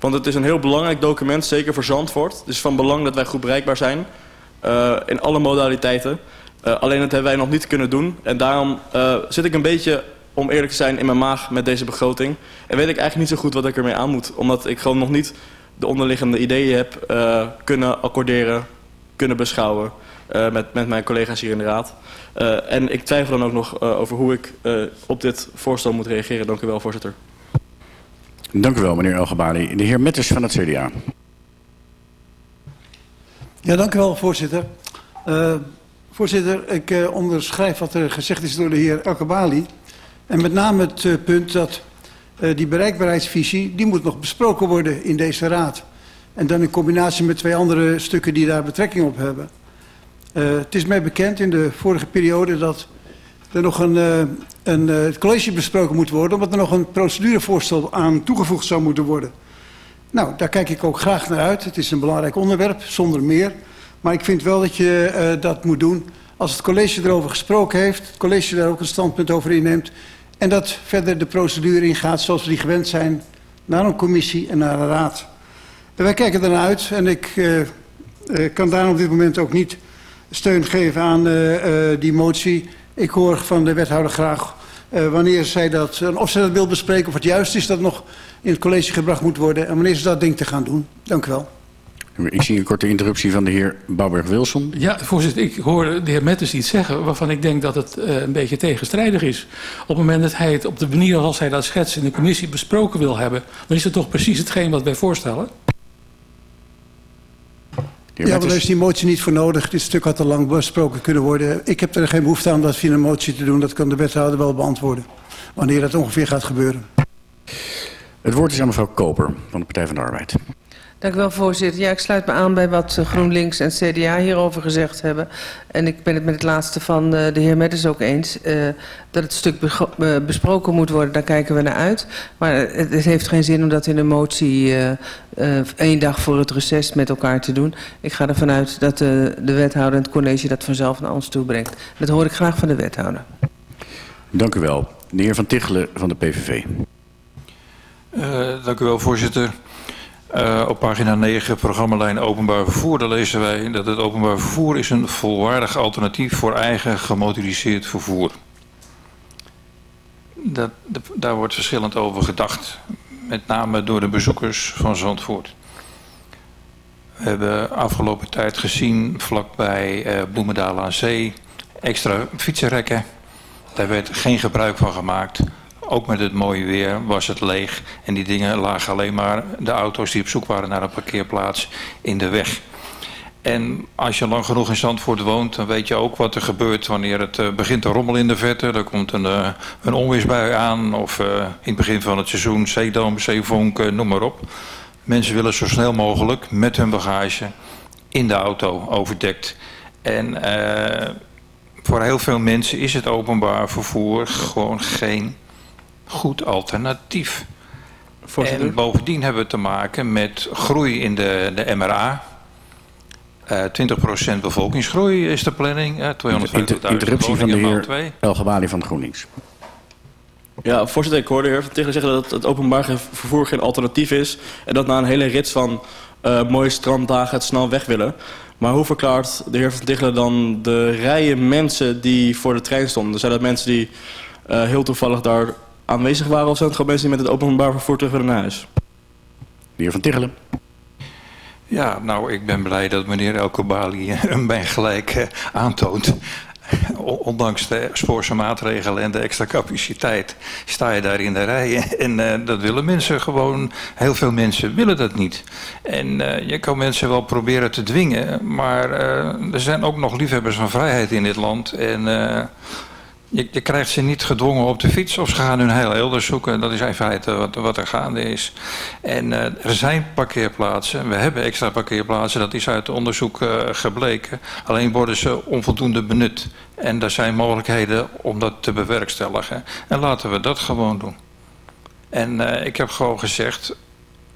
want het is een heel belangrijk document, zeker voor Zandvoort. Het is van belang dat wij goed bereikbaar zijn. Uh, in alle modaliteiten. Uh, alleen dat hebben wij nog niet kunnen doen. En daarom uh, zit ik een beetje, om eerlijk te zijn, in mijn maag met deze begroting. En weet ik eigenlijk niet zo goed wat ik ermee aan moet. Omdat ik gewoon nog niet de onderliggende ideeën heb kunnen accorderen, kunnen beschouwen met, met mijn collega's hier in de raad. En ik twijfel dan ook nog over hoe ik op dit voorstel moet reageren. Dank u wel, voorzitter. Dank u wel, meneer Elgebali. De heer Metters van het CDA. Ja, dank u wel, voorzitter. Uh, voorzitter, ik uh, onderschrijf wat er gezegd is door de heer Akabali. En met name het uh, punt dat die bereikbaarheidsvisie, die moet nog besproken worden in deze raad. En dan in combinatie met twee andere stukken die daar betrekking op hebben. Het is mij bekend in de vorige periode dat er nog een, een het college besproken moet worden... omdat er nog een procedurevoorstel aan toegevoegd zou moeten worden. Nou, daar kijk ik ook graag naar uit. Het is een belangrijk onderwerp, zonder meer. Maar ik vind wel dat je uh, dat moet doen als het college erover gesproken heeft... het college daar ook een standpunt over inneemt... en dat verder de procedure ingaat zoals we die gewend zijn... naar een commissie en naar een raad. En wij kijken ernaar uit en ik uh, uh, kan daarom op dit moment ook niet steun geven aan die motie. Ik hoor van de wethouder graag uh, wanneer zij dat, of zij dat wil bespreken of het juist is dat nog in het college gebracht moet worden en wanneer ze dat denkt te gaan doen. Dank u wel. Ik zie een korte interruptie van de heer Bouwberg-Wilson. Ja, voorzitter, ik hoor de heer Metters iets zeggen waarvan ik denk dat het uh, een beetje tegenstrijdig is. Op het moment dat hij het op de manier zoals hij dat schetst in de commissie besproken wil hebben, dan is het toch precies hetgeen wat wij voorstellen? Ja, maar daar is die motie niet voor nodig. Dit stuk had al lang besproken kunnen worden. Ik heb er geen behoefte aan dat via een motie te doen. Dat kan de wethouder wel beantwoorden. Wanneer dat ongeveer gaat gebeuren. Het woord is aan mevrouw Koper van de Partij van de Arbeid. Dank u wel, voorzitter. Ja, ik sluit me aan bij wat GroenLinks en CDA hierover gezegd hebben. En ik ben het met het laatste van uh, de heer Medders ook eens. Uh, dat het stuk uh, besproken moet worden, daar kijken we naar uit. Maar het, het heeft geen zin om dat in een motie één dag voor het reces met elkaar te doen. Ik ga ervan uit dat de, de wethouder en het college dat vanzelf naar ons toe brengt. Dat hoor ik graag van de wethouder. Dank u wel. De heer Van Tichelen van de PVV. dank u wel, voorzitter. Uh, op pagina 9, programmalijn openbaar vervoer, lezen wij dat het openbaar vervoer is een volwaardig alternatief voor eigen gemotoriseerd vervoer. Dat, daar wordt verschillend over gedacht, met name door de bezoekers van Zandvoort. We hebben afgelopen tijd gezien, vlakbij uh, Bloemendaal aan Zee, extra fietsenrekken. Daar werd geen gebruik van gemaakt ook met het mooie weer was het leeg. En die dingen lagen alleen maar de auto's die op zoek waren naar een parkeerplaats in de weg. En als je lang genoeg in Zandvoort woont, dan weet je ook wat er gebeurt wanneer het uh, begint te rommelen in de verte. Er komt een, uh, een onweersbui aan of uh, in het begin van het seizoen zeedam, zeevonk, noem maar op. Mensen willen zo snel mogelijk met hun bagage in de auto overdekt. En voor heel veel mensen is het openbaar vervoer gewoon geen goed alternatief. Voorzitter. En bovendien hebben we te maken met groei in de, de MRA. Uh, 20% bevolkingsgroei is de planning. Uh, 250.000 Interruptie van de heer Elgebali van GroenLinks. Ja, voorzitter, ik hoorde de heer Van Tichelen zeggen dat het openbaar vervoer geen alternatief is. En dat na een hele rits van uh, mooie stranddagen het snel weg willen. Maar hoe verklaart de heer Van Tichelen dan de rijen mensen die voor de trein stonden? Zijn dat mensen die uh, heel toevallig daar aanwezig waren... of zijn het gewoon mensen die met het openbaar vervoer terug willen naar huis? De heer Van Tichelen. Ja, nou, ik ben blij dat meneer Elkobali mij gelijk uh, aantoont. Ondanks de spoorse maatregelen en de extra capaciteit sta je daar in de rij. En uh, dat willen mensen gewoon, heel veel mensen willen dat niet. En uh, je kan mensen wel proberen te dwingen, maar uh, er zijn ook nog liefhebbers van vrijheid in dit land. En je, krijgt ze niet gedwongen op de fiets of ze gaan hun heel elders zoeken. Dat is in feite wat, wat er gaande is. En uh, er zijn parkeerplaatsen. We hebben extra parkeerplaatsen. Dat is uit onderzoek uh, gebleken. Alleen worden ze onvoldoende benut. En er zijn mogelijkheden om dat te bewerkstelligen. En laten we dat gewoon doen. En uh, ik heb gewoon gezegd...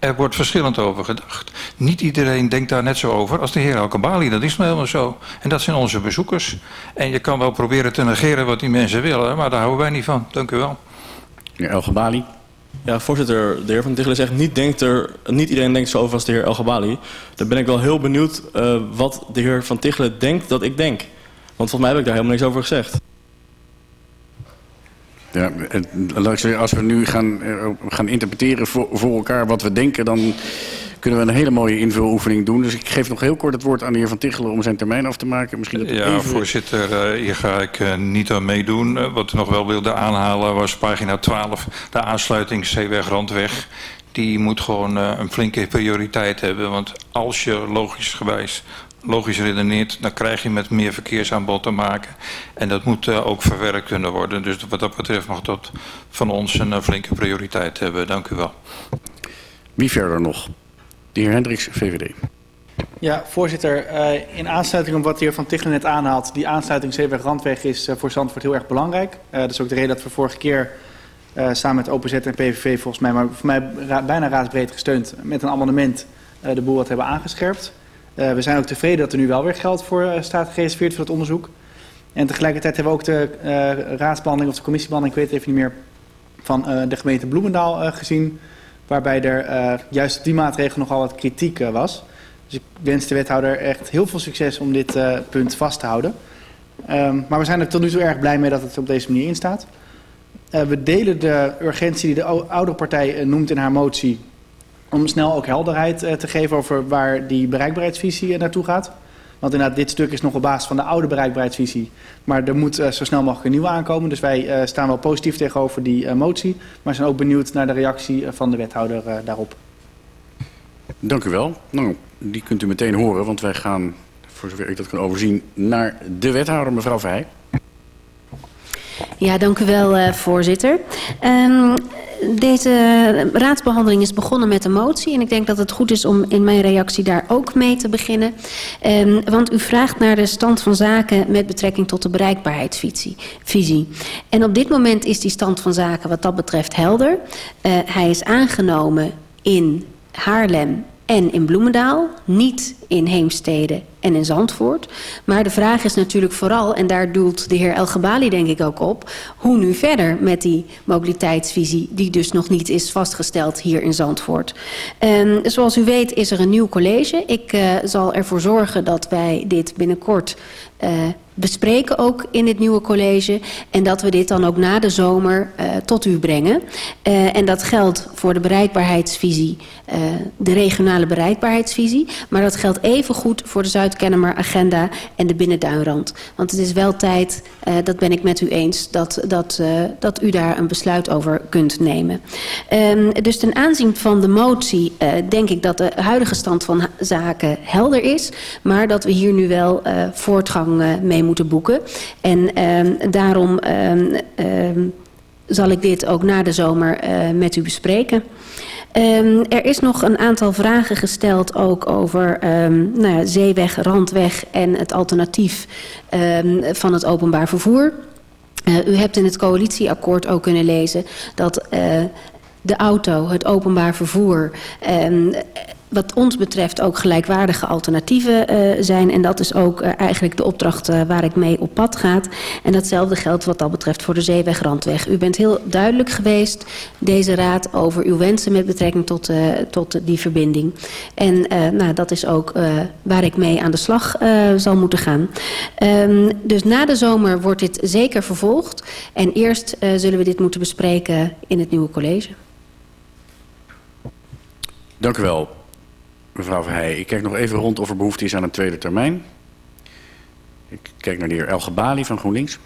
Er wordt verschillend over gedacht. Niet iedereen denkt daar net zo over als de heer Alkabali. Dat is nou helemaal zo. En dat zijn onze bezoekers. En je kan wel proberen te negeren wat die mensen willen, maar daar houden wij niet van. Dank u wel. Meneer Elgebali. Ja, voorzitter. De heer Van Tichelen zegt, niet, denkt er, niet iedereen denkt zo over als de heer Elgebali. Dan ben ik wel heel benieuwd uh, wat de heer Van Tichelen denkt dat ik denk. Want volgens mij heb ik daar helemaal niks over gezegd. Ja, als we nu gaan, gaan interpreteren voor, voor elkaar wat we denken... dan kunnen we een hele mooie invuloefening doen. Dus ik geef nog heel kort het woord aan de heer Van Tichelen om zijn termijn af te maken. Misschien dat ja, even... voorzitter, hier ga ik uh, niet aan meedoen. Wat ik nog wel wilde aanhalen was pagina 12, de aansluiting Zeeweg-Randweg. Die moet gewoon een flinke prioriteit hebben. Want als je logisch gewijs logisch redeneert, dan krijg je met meer verkeersaanbod te maken. En dat moet uh, ook verwerkt kunnen worden. Dus wat dat betreft mag dat van ons een uh, flinke prioriteit hebben. Dank u wel. Wie verder nog? De heer Hendricks, VVD. Ja, voorzitter. Uh, in aansluiting op wat de heer Van Tichelen net aanhaalt... die aansluiting Zeeweg-Randweg is uh, voor Zandvoort heel erg belangrijk. Uh, dat is ook de reden dat we vorige keer samen met OPZ en PVV volgens mij... maar voor mij ra bijna raadsbreed gesteund met een amendement de boel wat hebben aangescherpt. We zijn ook tevreden dat er nu wel weer geld voor staat gereserveerd voor het onderzoek. En tegelijkertijd hebben we ook de raadsbehandeling of de commissiebehandeling... ik weet even niet meer, van de gemeente Bloemendaal gezien... waarbij er juist die maatregel nogal wat kritiek was... Dus ik wens de wethouder echt heel veel succes om dit punt vast te houden. Um, maar we zijn er tot nu toe erg blij mee dat het op deze manier in staat. We delen de urgentie die de oudere partij noemt in haar motie... om snel ook helderheid te geven over waar die bereikbaarheidsvisie naartoe gaat. Want inderdaad, dit stuk is nog op basis van de oude bereikbaarheidsvisie. Maar er moet zo snel mogelijk een nieuwe aankomen. Dus wij staan wel positief tegenover die motie. Maar zijn ook benieuwd naar de reactie van de wethouder daarop. Dank u wel. Nou, die kunt u meteen horen, want wij gaan, voor zover ik dat kan overzien, naar de wethouder, mevrouw Vij. Ja, dank u wel, uh, voorzitter. Um, deze raadsbehandeling is begonnen met een motie. En ik denk dat het goed is om in mijn reactie daar ook mee te beginnen. Um, want u vraagt naar de stand van zaken met betrekking tot de bereikbaarheidsvisie. Visie. En op dit moment is die stand van zaken wat dat betreft helder. Uh, hij is aangenomen in Haarlem en in Bloemendaal, niet in Heemstede en in Zandvoort. Maar de vraag is natuurlijk vooral, en daar doelt de heer El Gebali denk ik ook op... hoe nu verder met die mobiliteitsvisie die dus nog niet is vastgesteld hier in Zandvoort. Um, zoals u weet is er een nieuw college. Ik uh, zal ervoor zorgen dat wij dit binnenkort uh, bespreken ook in het nieuwe college. En dat we dit dan ook na de zomer uh, tot u brengen. Uh, en dat geldt voor de bereikbaarheidsvisie, uh, de regionale bereikbaarheidsvisie. Maar dat geldt even goed voor de Zuid-Kennemer agenda en de Binnenduinrand. Want het is wel tijd, dat ben ik met u eens, dat, dat, dat u daar een besluit over kunt nemen. Um, dus ten aanzien van de motie denk ik dat de huidige stand van zaken helder is. Maar dat we hier nu wel voortgang mee moeten boeken. En um, daarom um, um, zal ik dit ook na de zomer uh, met u bespreken. Um, er is nog een aantal vragen gesteld ook over um, nou ja, zeeweg, randweg en het alternatief um, van het openbaar vervoer. Uh, u hebt in het coalitieakkoord ook kunnen lezen dat uh, de auto, het openbaar vervoer... Wat ons betreft ook gelijkwaardige alternatieven uh, zijn. En dat is ook uh, eigenlijk de opdracht uh, waar ik mee op pad ga. En datzelfde geldt wat dat betreft voor de Zeewegrandweg. U bent heel duidelijk geweest, deze raad, over uw wensen met betrekking tot, tot die verbinding. En nou, dat is ook waar ik mee aan de slag zal moeten gaan. Um, dus na de zomer wordt dit zeker vervolgd. En eerst zullen we dit moeten bespreken in het nieuwe college. Dank u wel. Mevrouw Verheij, ik kijk nog even rond of er behoefte is aan een tweede termijn. Ik kijk naar de heer Elgebali van GroenLinks.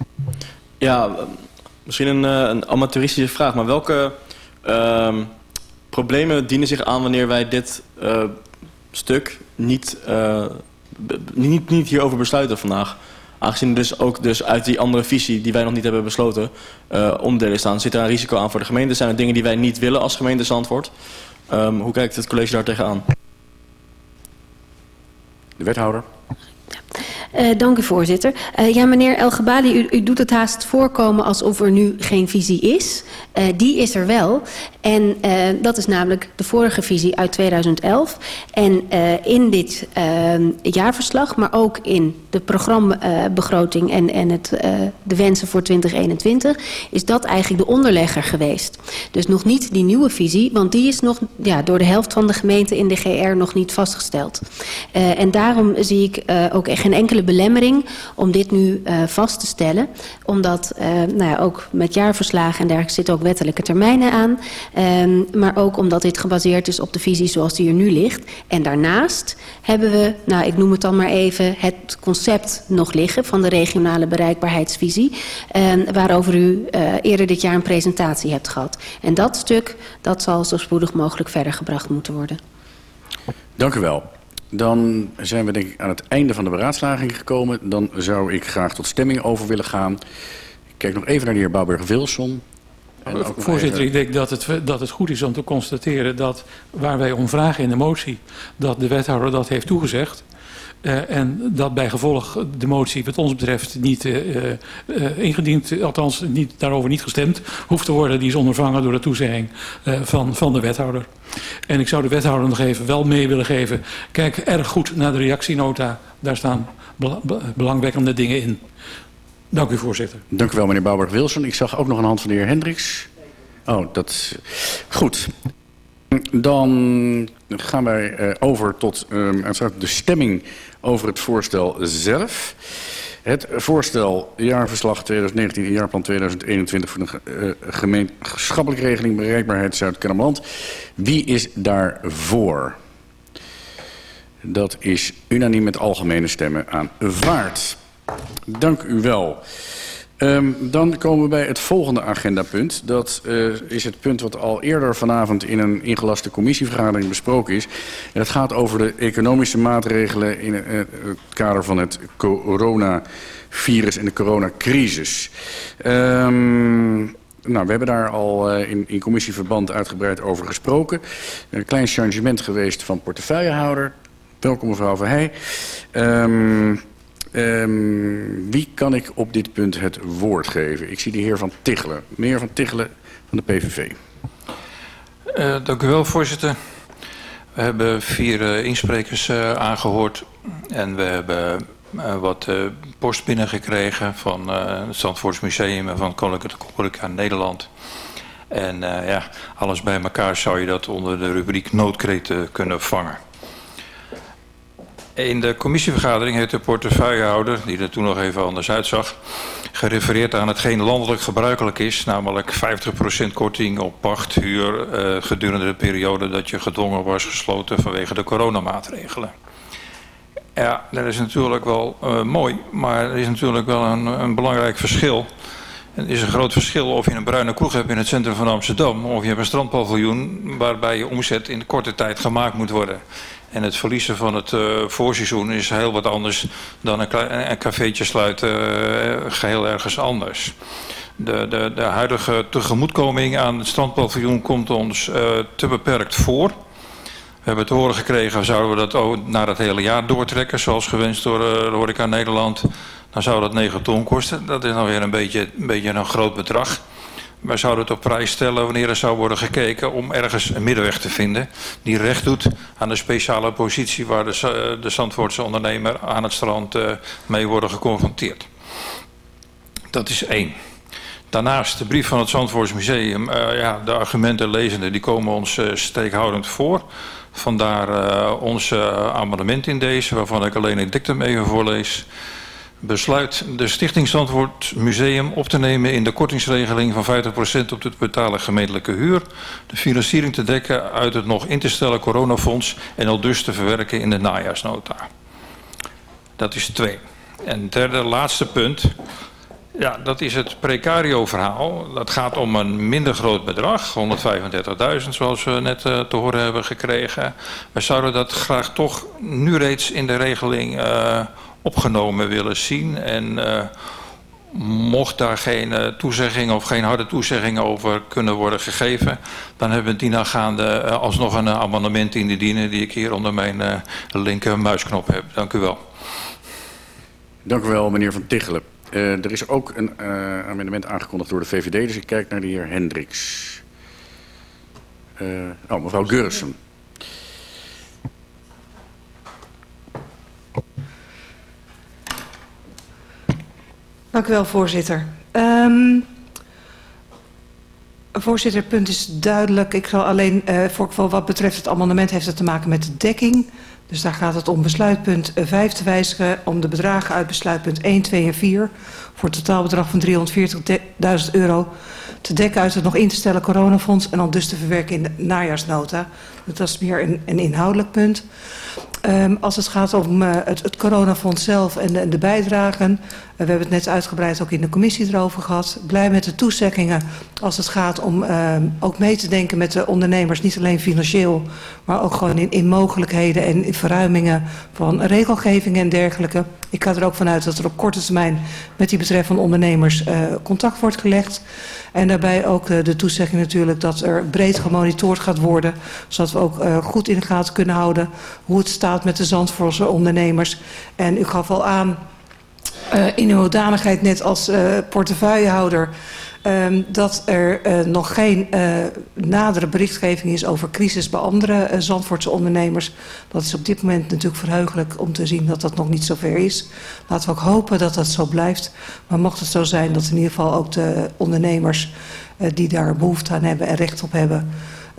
Ja, misschien een, een amateuristische vraag, maar welke uh, problemen dienen zich aan wanneer wij dit uh, stuk niet, uh, niet, niet hierover besluiten vandaag? Aangezien dus ook dus uit die andere visie die wij nog niet hebben besloten onderdelen staan, zit er een risico aan voor de gemeente? Zijn er dingen die wij niet willen als gemeente Zandvoort? Um, hoe kijkt het college daar tegenaan? De wethouder. Uh, dank u voorzitter. Uh, ja, meneer El Gebali, u, u doet het haast voorkomen alsof er nu geen visie is. Uh, die is er wel. En dat is namelijk de vorige visie uit 2011. En in dit jaarverslag, maar ook in de programmabegroting en, en het, de wensen voor 2021... is dat eigenlijk de onderlegger geweest. Dus nog niet die nieuwe visie, want die is nog ja, door de helft van de gemeente in de GR nog niet vastgesteld. en daarom zie ik ook geen enkele belemmering om dit nu uh, vast te stellen. Omdat uh, nou ja, ook met jaarverslagen en dergelijke zitten ook wettelijke termijnen aan. Um, maar ook omdat dit gebaseerd is op de visie zoals die er nu ligt. En daarnaast hebben we, nou ik noem het dan maar even, het concept nog liggen van de regionale bereikbaarheidsvisie. Um, waarover u uh, eerder dit jaar een presentatie hebt gehad. En dat stuk, dat zal zo spoedig mogelijk verder gebracht moeten worden. Dank u wel. Dan zijn we denk ik aan het einde van de beraadslaging gekomen. Dan zou ik graag tot stemming over willen gaan. Ik kijk nog even naar de heer Bouwberg-Wilson. Voorzitter, ik denk dat het, dat het goed is om te constateren dat waar wij om vragen in de motie, dat de wethouder dat heeft toegezegd. Eh, en dat bij gevolg de motie wat ons betreft niet eh, ingediend, althans niet, daarover niet gestemd hoeft te worden. Die is ondervangen door de toezegging van, van de wethouder. En ik zou de wethouder nog even wel mee willen geven. Kijk erg goed naar de reactienota. Daar staan bela- be- belangwekkende dingen in. Dank u voorzitter. Dank u wel, meneer Bouwberg-Wilson. Ik zag ook nog een hand van de heer Hendricks. Oh, dat goed. Dan gaan wij eh, over tot eh, uiteraard de stemming over het voorstel zelf. Het voorstel jaarverslag 2019 en jaarplan 2021 voor de eh, gemeenschappelijke regeling bereikbaarheid Zuid-Kennemerland. Wie is daarvoor? Dat is unaniem met algemene stemmen aanvaard. Dank u wel. Ehm, dan komen we bij het volgende agendapunt. Dat eh, is het punt wat al eerder vanavond in een ingelaste commissievergadering besproken is. En het gaat over de economische maatregelen in eh, het kader van het coronavirus en de coronacrisis. Ehm nou, we hebben daar al eh, in, in commissieverband uitgebreid over gesproken. Een klein changement geweest van portefeuillehouder. Welkom mevrouw Verheij. Ehm Ehm, wie kan ik op dit punt het woord geven? Ik zie de heer Van Tichelen. Meneer Van Tichelen van de PVV. Eh, dank u wel, voorzitter. We hebben vier eh, insprekers eh, aangehoord. En we hebben wat post binnengekregen van het Zandvoorts Museum en van Koninklijke Horeca Nederland. En ja, alles bij elkaar zou je dat onder de rubriek noodkreten kunnen vangen. In de commissievergadering heeft de portefeuillehouder, die er toen nog even anders uitzag, gerefereerd aan hetgeen landelijk gebruikelijk is, namelijk 50% korting op pacht, huur eh, gedurende de periode dat je gedwongen was gesloten vanwege de coronamaatregelen. Ja, dat is natuurlijk wel eh, mooi, maar er is natuurlijk wel een, een belangrijk verschil. Er is een groot verschil of je een bruine kroeg hebt in het centrum van Amsterdam... of je hebt een strandpaviljoen waarbij je omzet in korte tijd gemaakt moet worden. En het verliezen van het uh, voorseizoen is heel wat anders dan een, een cafeetje sluiten uh, geheel ergens anders. De, de, de huidige tegemoetkoming aan het strandpaviljoen komt ons uh, te beperkt voor. We hebben te horen gekregen, zouden we dat ook naar het hele jaar doortrekken, zoals gewenst door uh, Horeca Nederland, dan zou dat 9 ton kosten. Dat is dan weer een beetje, een beetje een groot bedrag. Wij zouden het op prijs stellen wanneer er zou worden gekeken om ergens een middenweg te vinden die recht doet aan de speciale positie waar de, de Zandvoortse ondernemer aan het strand uh, mee worden geconfronteerd. Dat is één. Daarnaast de brief van het Zandvoorts Museum, uh, ja, de argumenten lezende, die komen ons steekhoudend voor. Vandaar uh, ons amendement in deze, waarvan ik alleen het dictum even voorlees besluit de Stichting Zandvoort Museum op te nemen in de kortingsregeling van 50% op de betalen gemeentelijke huur, de financiering te dekken uit het nog in te stellen coronafonds en al dus te verwerken in de najaarsnota. Dat is twee. En derde, laatste punt. Ja, dat is het precario verhaal. Dat gaat om een minder groot bedrag, 135.000 zoals we net uh, te horen hebben gekregen. We zouden dat graag toch nu reeds in de regeling uh, opgenomen willen zien. En uh, mocht daar geen uh, toezegging of geen harde toezegging over kunnen worden gegeven... dan hebben we dienaangaande uh, alsnog een amendement in de dienen... die ik hier onder mijn linker muisknop heb. Dank u wel. Dank u wel, meneer Van Tichelen. Er is ook een amendement aangekondigd door de VVD, dus ik kijk naar de heer Hendricks. Uh, oh, mevrouw Gursen. Dank u wel, voorzitter. Um, voorzitter, het punt is duidelijk. Ik zal alleen, uh, voor, voor wat betreft het amendement, heeft het te maken met de dekking. Dus daar gaat het om besluitpunt 5 te wijzigen om de bedragen uit besluitpunt 1, 2 en 4 voor een totaalbedrag van 340.000 euro te dekken uit het nog in te stellen coronafonds en dan dus te verwerken in de najaarsnota. Dat is meer een, een inhoudelijk punt. Um, als het gaat om uh, het, het coronafonds zelf en de, de bijdragen. We hebben het net uitgebreid ook in de commissie erover gehad. Blij met de toezeggingen als het gaat om uh, ook mee te denken met de ondernemers. Niet alleen financieel, maar ook gewoon in, in mogelijkheden en in verruimingen van regelgeving en dergelijke. Ik ga er ook vanuit dat er op korte termijn met die betreffende ondernemers uh, contact wordt gelegd. En daarbij ook uh, de toezegging natuurlijk dat er breed gemonitord gaat worden. Zodat we ook uh, goed in de gaten kunnen houden hoe het staat met de Zandvoortse ondernemers. En u gaf al aan uh, in uw hoedanigheid net als uh, portefeuillehouder... Um, dat er uh, nog geen nadere berichtgeving is over crisis bij andere Zandvoortse ondernemers. Dat is op dit moment natuurlijk verheugelijk om te zien dat dat nog niet zover is. Laten we ook hopen dat dat zo blijft. Maar mocht het zo zijn dat in ieder geval ook de ondernemers die daar behoefte aan hebben en recht op hebben...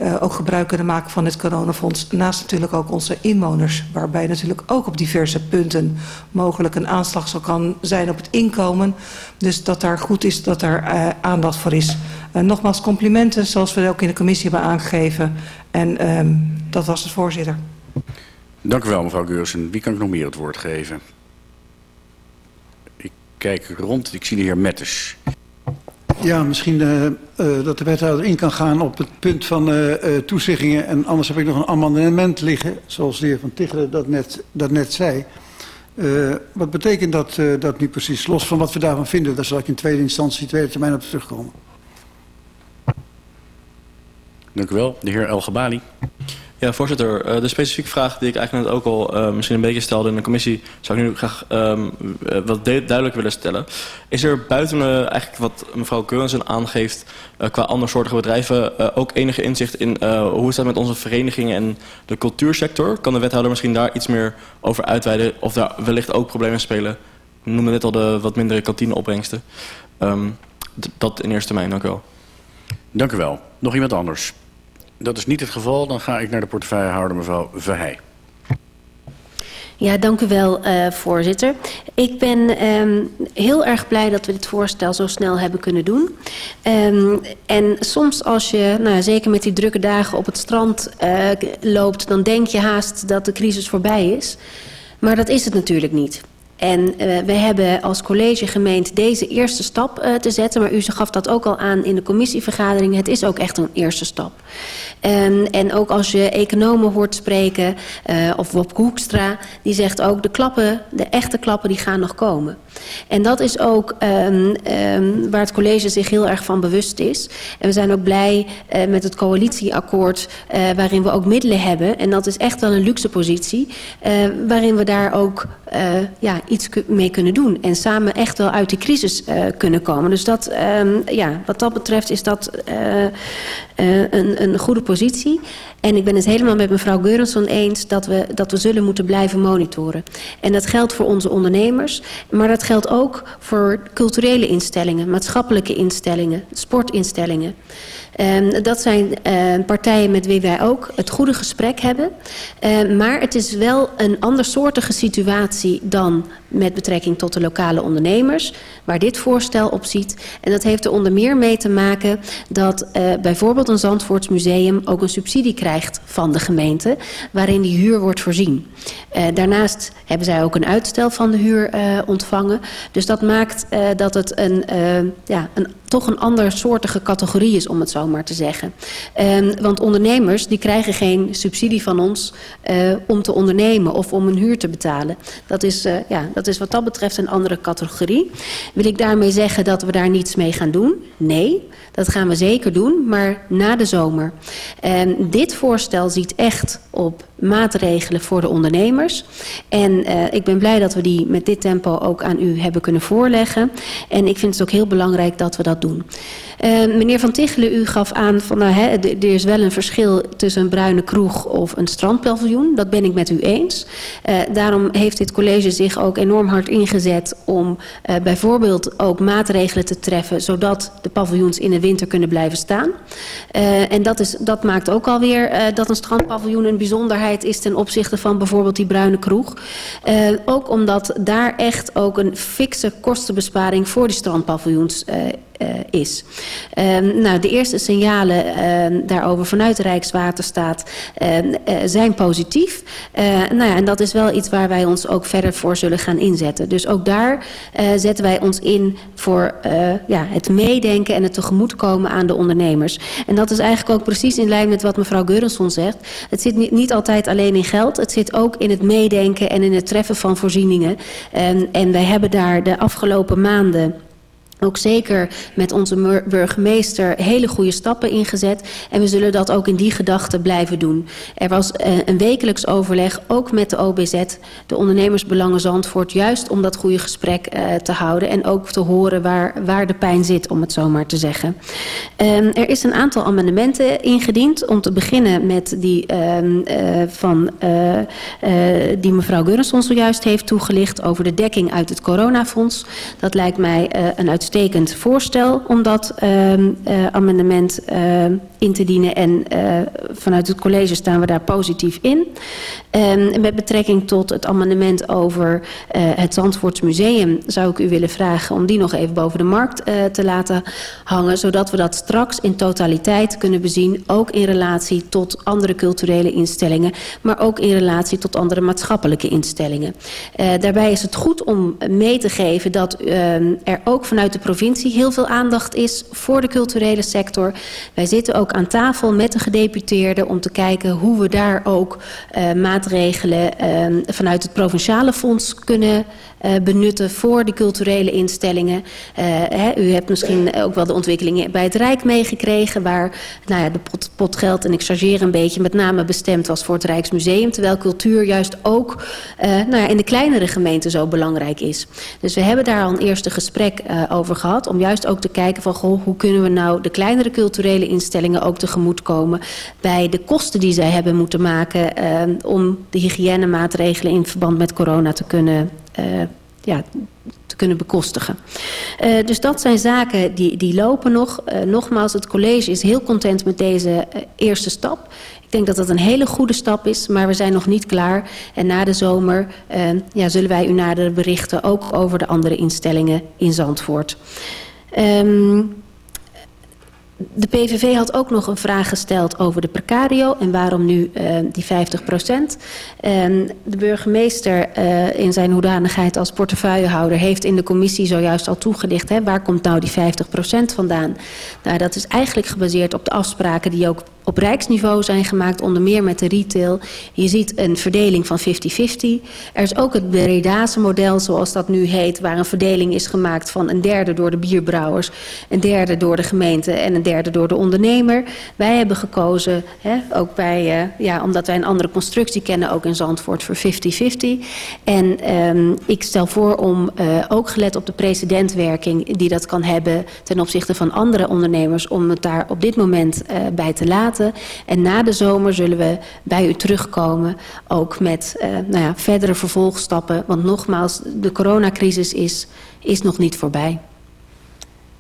Uh, ook gebruik kunnen maken van het coronafonds. Naast natuurlijk ook onze inwoners. Waarbij natuurlijk ook op diverse punten mogelijk een aanslag zou kan zijn op het inkomen. Dus dat daar goed is dat daar uh, aandacht voor is. Uh, nogmaals complimenten zoals we ook in de commissie hebben aangegeven. En um, dat was het voorzitter. Dank u wel mevrouw Geursen. Wie kan ik nog meer het woord geven? Ik kijk rond. Ik zie de heer Mettes. Ja, misschien uh, uh, dat de wethouder in kan gaan op het punt van uh, toezeggingen. En anders heb ik nog een amendement liggen, zoals de heer Van Tichelen dat net, dat net zei. Wat betekent dat, dat nu precies? Los van wat we daarvan vinden, daar zal ik in tweede instantie, tweede termijn op terugkomen. Dank u wel. De heer El Gabali. Ja, voorzitter. De specifieke vraag die ik eigenlijk net ook al uh, misschien een beetje stelde in de commissie... zou ik nu graag um, wat duidelijker willen stellen. Is er buiten eigenlijk wat mevrouw Keurensen aangeeft... Qua andersoortige bedrijven ook enige inzicht in hoe het staat met onze verenigingen en de cultuursector? Kan de wethouder misschien daar iets meer over uitweiden of daar wellicht ook problemen spelen? Ik noemde net al de wat mindere kantineopbrengsten. Um, dat in eerste termijn, dank u wel. Dank u wel. Nog iemand anders? Dat is niet het geval. Dan ga ik naar de portefeuillehouder mevrouw Verheij. Ja, dank u wel, uh, voorzitter. Ik ben um, heel erg blij dat we dit voorstel zo snel hebben kunnen doen. Um, en soms als je, nou, zeker met die drukke dagen op het strand uh, loopt... dan denk je haast dat de crisis voorbij is. Maar dat is het natuurlijk niet. En uh, we hebben als college gemeend deze eerste stap uh, te zetten. Maar u gaf dat ook al aan in de commissievergadering. Het is ook echt een eerste stap. Um, en ook als je economen hoort spreken, uh, of Wopke Hoekstra... die zegt ook de klappen, de echte klappen, die gaan nog komen. En dat is ook um, um, waar het college zich heel erg van bewust is. En we zijn ook blij met het coalitieakkoord... Waarin we ook middelen hebben. En dat is echt wel een luxe positie. Waarin we daar ook ja, iets mee kunnen doen. En samen echt wel uit die crisis kunnen komen. Dus dat, ja, wat dat betreft is dat een, een goede positie. En ik ben het helemaal met mevrouw Geurensson eens dat we, dat we zullen moeten blijven monitoren. En dat geldt voor onze ondernemers, maar dat geldt ook voor culturele instellingen, maatschappelijke instellingen, sportinstellingen. Um, dat zijn uh, partijen met wie wij ook het goede gesprek hebben. Uh, maar het is wel een andersoortige situatie dan met betrekking tot de lokale ondernemers, waar dit voorstel op ziet. En dat heeft er onder meer mee te maken dat uh, bijvoorbeeld een Zandvoortsmuseum ook een subsidie krijgt van de gemeente, waarin die huur wordt voorzien. Uh, daarnaast hebben zij ook een uitstel van de huur uh, ontvangen. Dus dat maakt dat het een, ja, een, toch een andersoortige categorie is, om het zo maar te zeggen. Um, want ondernemers die krijgen geen subsidie van ons uh, om te ondernemen of om een huur te betalen. Dat is, uh, ja, dat is wat dat betreft een andere categorie. Wil ik daarmee zeggen dat we daar niets mee gaan doen? Nee, dat gaan we zeker doen, maar na de zomer. Um, dit voorstel ziet echt op maatregelen voor de ondernemers. En uh, ik ben blij dat we die met dit tempo ook aan u hebben kunnen voorleggen. En ik vind het ook heel belangrijk dat we dat doen. Uh, meneer Van Tichelen, u gaf aan van nou, hè, er is wel een verschil tussen een bruine kroeg of een strandpaviljoen. Dat ben ik met u eens. Uh, daarom heeft dit college zich ook enorm hard ingezet om uh, bijvoorbeeld ook maatregelen te treffen, zodat de paviljoens in de winter kunnen blijven staan. En dat, is, dat maakt ook alweer dat een strandpaviljoen een bijzonderheid is ten opzichte van bijvoorbeeld die bruine kroeg. Ook omdat daar echt ook een fikse kostenbesparing voor die strandpaviljoens uh, is. Um, nou, de eerste signalen uh, daarover vanuit Rijkswaterstaat zijn positief. nou ja, en dat is wel iets waar wij ons ook verder voor zullen gaan inzetten. Dus ook daar zetten wij ons in voor ja, het meedenken en het tegemoetkomen aan de ondernemers. En dat is eigenlijk ook precies in lijn met wat mevrouw Geurenson zegt. Het zit niet, niet altijd alleen in geld. Het zit ook in het meedenken en in het treffen van voorzieningen. En, en wij hebben daar de afgelopen maanden ook zeker met onze burgemeester hele goede stappen ingezet. En we zullen dat ook in die gedachte blijven doen. Er was uh, een wekelijks overleg, ook met de OBZ, de ondernemersbelangen Zandvoort... juist om dat goede gesprek uh, te houden en ook te horen waar, waar de pijn zit, om het zo maar te zeggen. Um, er is een aantal amendementen ingediend. Om te beginnen met die, um, uh, van, die mevrouw Gurrenson zojuist heeft toegelicht... over de dekking uit het coronafonds. Dat lijkt mij een uitstekend voorstel om dat uh, uh, amendement uh, in te dienen. En uh, vanuit het college staan we daar positief in. Um, met betrekking tot het amendement over uh, het Zandvoorts Museum zou ik u willen vragen om die nog even boven de markt te laten hangen. Zodat we dat straks in totaliteit kunnen bezien. Ook in relatie tot andere culturele instellingen. Maar ook in relatie tot andere maatschappelijke instellingen. Daarbij is het goed om mee te geven dat er ook vanuit de provincie heel veel aandacht is voor de culturele sector. Wij zitten ook aan tafel met de gedeputeerden om te kijken hoe we daar ook uh, maatregelen uh, vanuit het provinciale fonds kunnen benutten voor de culturele instellingen. Uh, hè, u hebt misschien ook wel de ontwikkelingen bij het Rijk meegekregen... waar nou ja, de pot, pot geld, en ik chargeer een beetje, met name bestemd was voor het Rijksmuseum... terwijl cultuur juist ook uh, nou ja, in de kleinere gemeenten zo belangrijk is. Dus we hebben daar al een eerste gesprek over gehad... om juist ook te kijken van goh, hoe kunnen we nou de kleinere culturele instellingen ook tegemoetkomen... bij de kosten die zij hebben moeten maken... Om de hygiënemaatregelen in verband met corona te kunnen ja, te kunnen bekostigen. Uh, dus dat zijn zaken die, die lopen nog. Uh, nogmaals, het college is heel content met deze eerste stap. Ik denk dat dat een hele goede stap is, maar we zijn nog niet klaar. En na de zomer ja, zullen wij u nader berichten, ook over de andere instellingen in Zandvoort. Um, de PVV had ook nog een vraag gesteld over de precario en waarom nu uh, die 50 procent. Um, de burgemeester uh, in zijn hoedanigheid als portefeuillehouder heeft in de commissie zojuist al toegelicht. Hè, waar komt nou die 50 procent vandaan? Nou, dat is eigenlijk gebaseerd op de afspraken die ook op rijksniveau zijn gemaakt, onder meer met de retail. Je ziet een verdeling van 50-50. Er is ook het Beredase model, zoals dat nu heet, waar een verdeling is gemaakt van een derde door de bierbrouwers, een derde door de gemeente en een derde door de ondernemer. Wij hebben gekozen, hè, ook bij, uh, ja, omdat wij een andere constructie kennen, ook in Zandvoort, voor 50-50. En um, ik stel voor om uh, ook gelet op de precedentwerking die dat kan hebben ten opzichte van andere ondernemers, om het daar op dit moment uh, bij te laten. En na de zomer zullen we bij u terugkomen. Ook met uh, nou ja, verdere vervolgstappen. Want nogmaals, de coronacrisis is, is nog niet voorbij.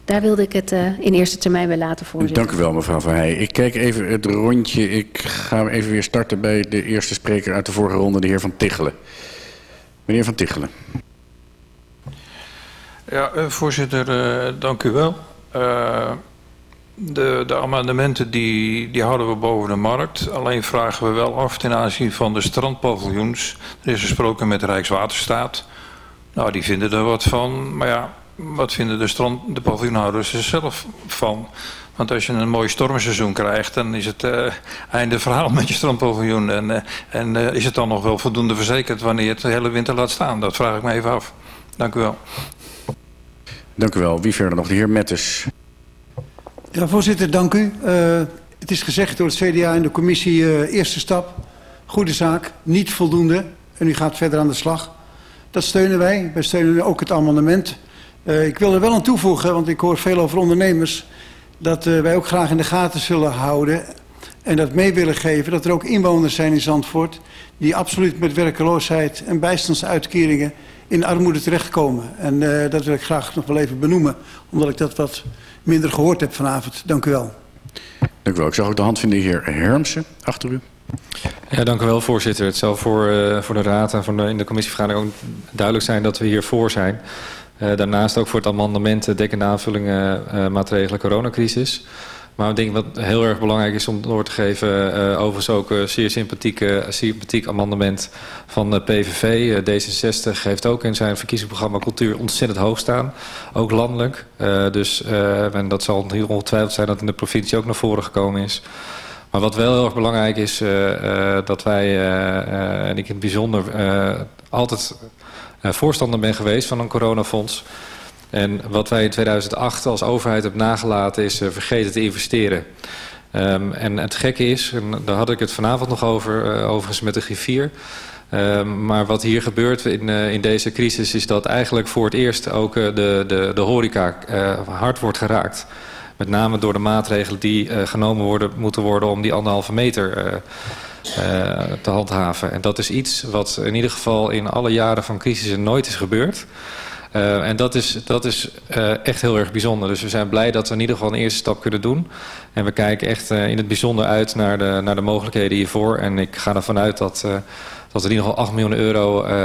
Daar wilde ik het uh, in eerste termijn bij laten voorzitten. Dank u wel, mevrouw Van Heij. Ik kijk even het rondje. Ik ga even weer starten bij de eerste spreker uit de vorige ronde, de heer Van Tichelen. Meneer Van Tichelen. Ja, uh, voorzitter, uh, dank u wel. Uh, de, de amendementen die, die houden we boven de markt. Alleen vragen we wel af ten aanzien van de strandpaviljoens. Er is gesproken met Rijkswaterstaat. Nou, die vinden er wat van. Maar ja, wat vinden de, strand, de paviljoenhouders er zelf van? Want als je een mooi stormseizoen krijgt, dan is het uh, einde verhaal met je strandpaviljoen. En, uh, en uh, is het dan nog wel voldoende verzekerd wanneer het de hele winter laat staan? Dat vraag ik me even af. Dank u wel. Dank u wel. Wie verder nog? De heer Mettes. Ja, voorzitter, dank u. Uh, het is gezegd door het CDA in de commissie uh, eerste stap. Goede zaak, niet voldoende. En u gaat verder aan de slag. Dat steunen wij. Wij steunen ook het amendement. Uh, ik wil er wel aan toevoegen, want ik hoor veel over ondernemers... dat wij ook graag in de gaten zullen houden... en dat mee willen geven dat er ook inwoners zijn in Zandvoort... die absoluut met werkeloosheid en bijstandsuitkeringen in armoede terechtkomen. En uh, dat wil ik graag nog wel even benoemen, omdat ik dat wat minder gehoord heb vanavond. Dank u wel. Dank u wel. Ik zag ook de hand van de heer Hermsen achter u. Ja, dank u wel, voorzitter. Het zal voor, uh, voor de raad en voor de, in de commissievergadering ook duidelijk zijn dat we hiervoor zijn. Uh, daarnaast ook voor het amendement dekkende aanvullingen uh, maatregelen coronacrisis. Maar ik denk wat heel erg belangrijk is om door te geven... overigens ook een zeer sympathieke, sympathiek amendement van de PVV. D66 heeft ook in zijn verkiezingsprogramma cultuur ontzettend hoog staan. Ook landelijk. dus en dat zal ongetwijfeld zijn dat in de provincie ook naar voren gekomen is... Maar wat wel heel erg belangrijk is, uh, uh, dat wij, uh, en ik in het bijzonder, altijd voorstander ben geweest van een coronafonds. En wat wij in 2008 als overheid hebben nagelaten is vergeten te investeren. Um, en het gekke is, en daar had ik het vanavond nog over, overigens met de griffier... Um, maar wat hier gebeurt in, uh, in deze crisis is dat eigenlijk voor het eerst ook de, de, de horeca hard wordt geraakt. Met name door de maatregelen die genomen worden, moeten worden om die anderhalve meter te handhaven. En dat is iets wat in ieder geval in alle jaren van crisis nooit is gebeurd. Uh, en dat is, dat is uh, echt heel erg bijzonder. Dus we zijn blij dat we in ieder geval een eerste stap kunnen doen. En we kijken echt uh, in het bijzonder uit naar de, naar de mogelijkheden hiervoor. En ik ga ervan uit dat, dat er in ieder geval 8 miljoen euro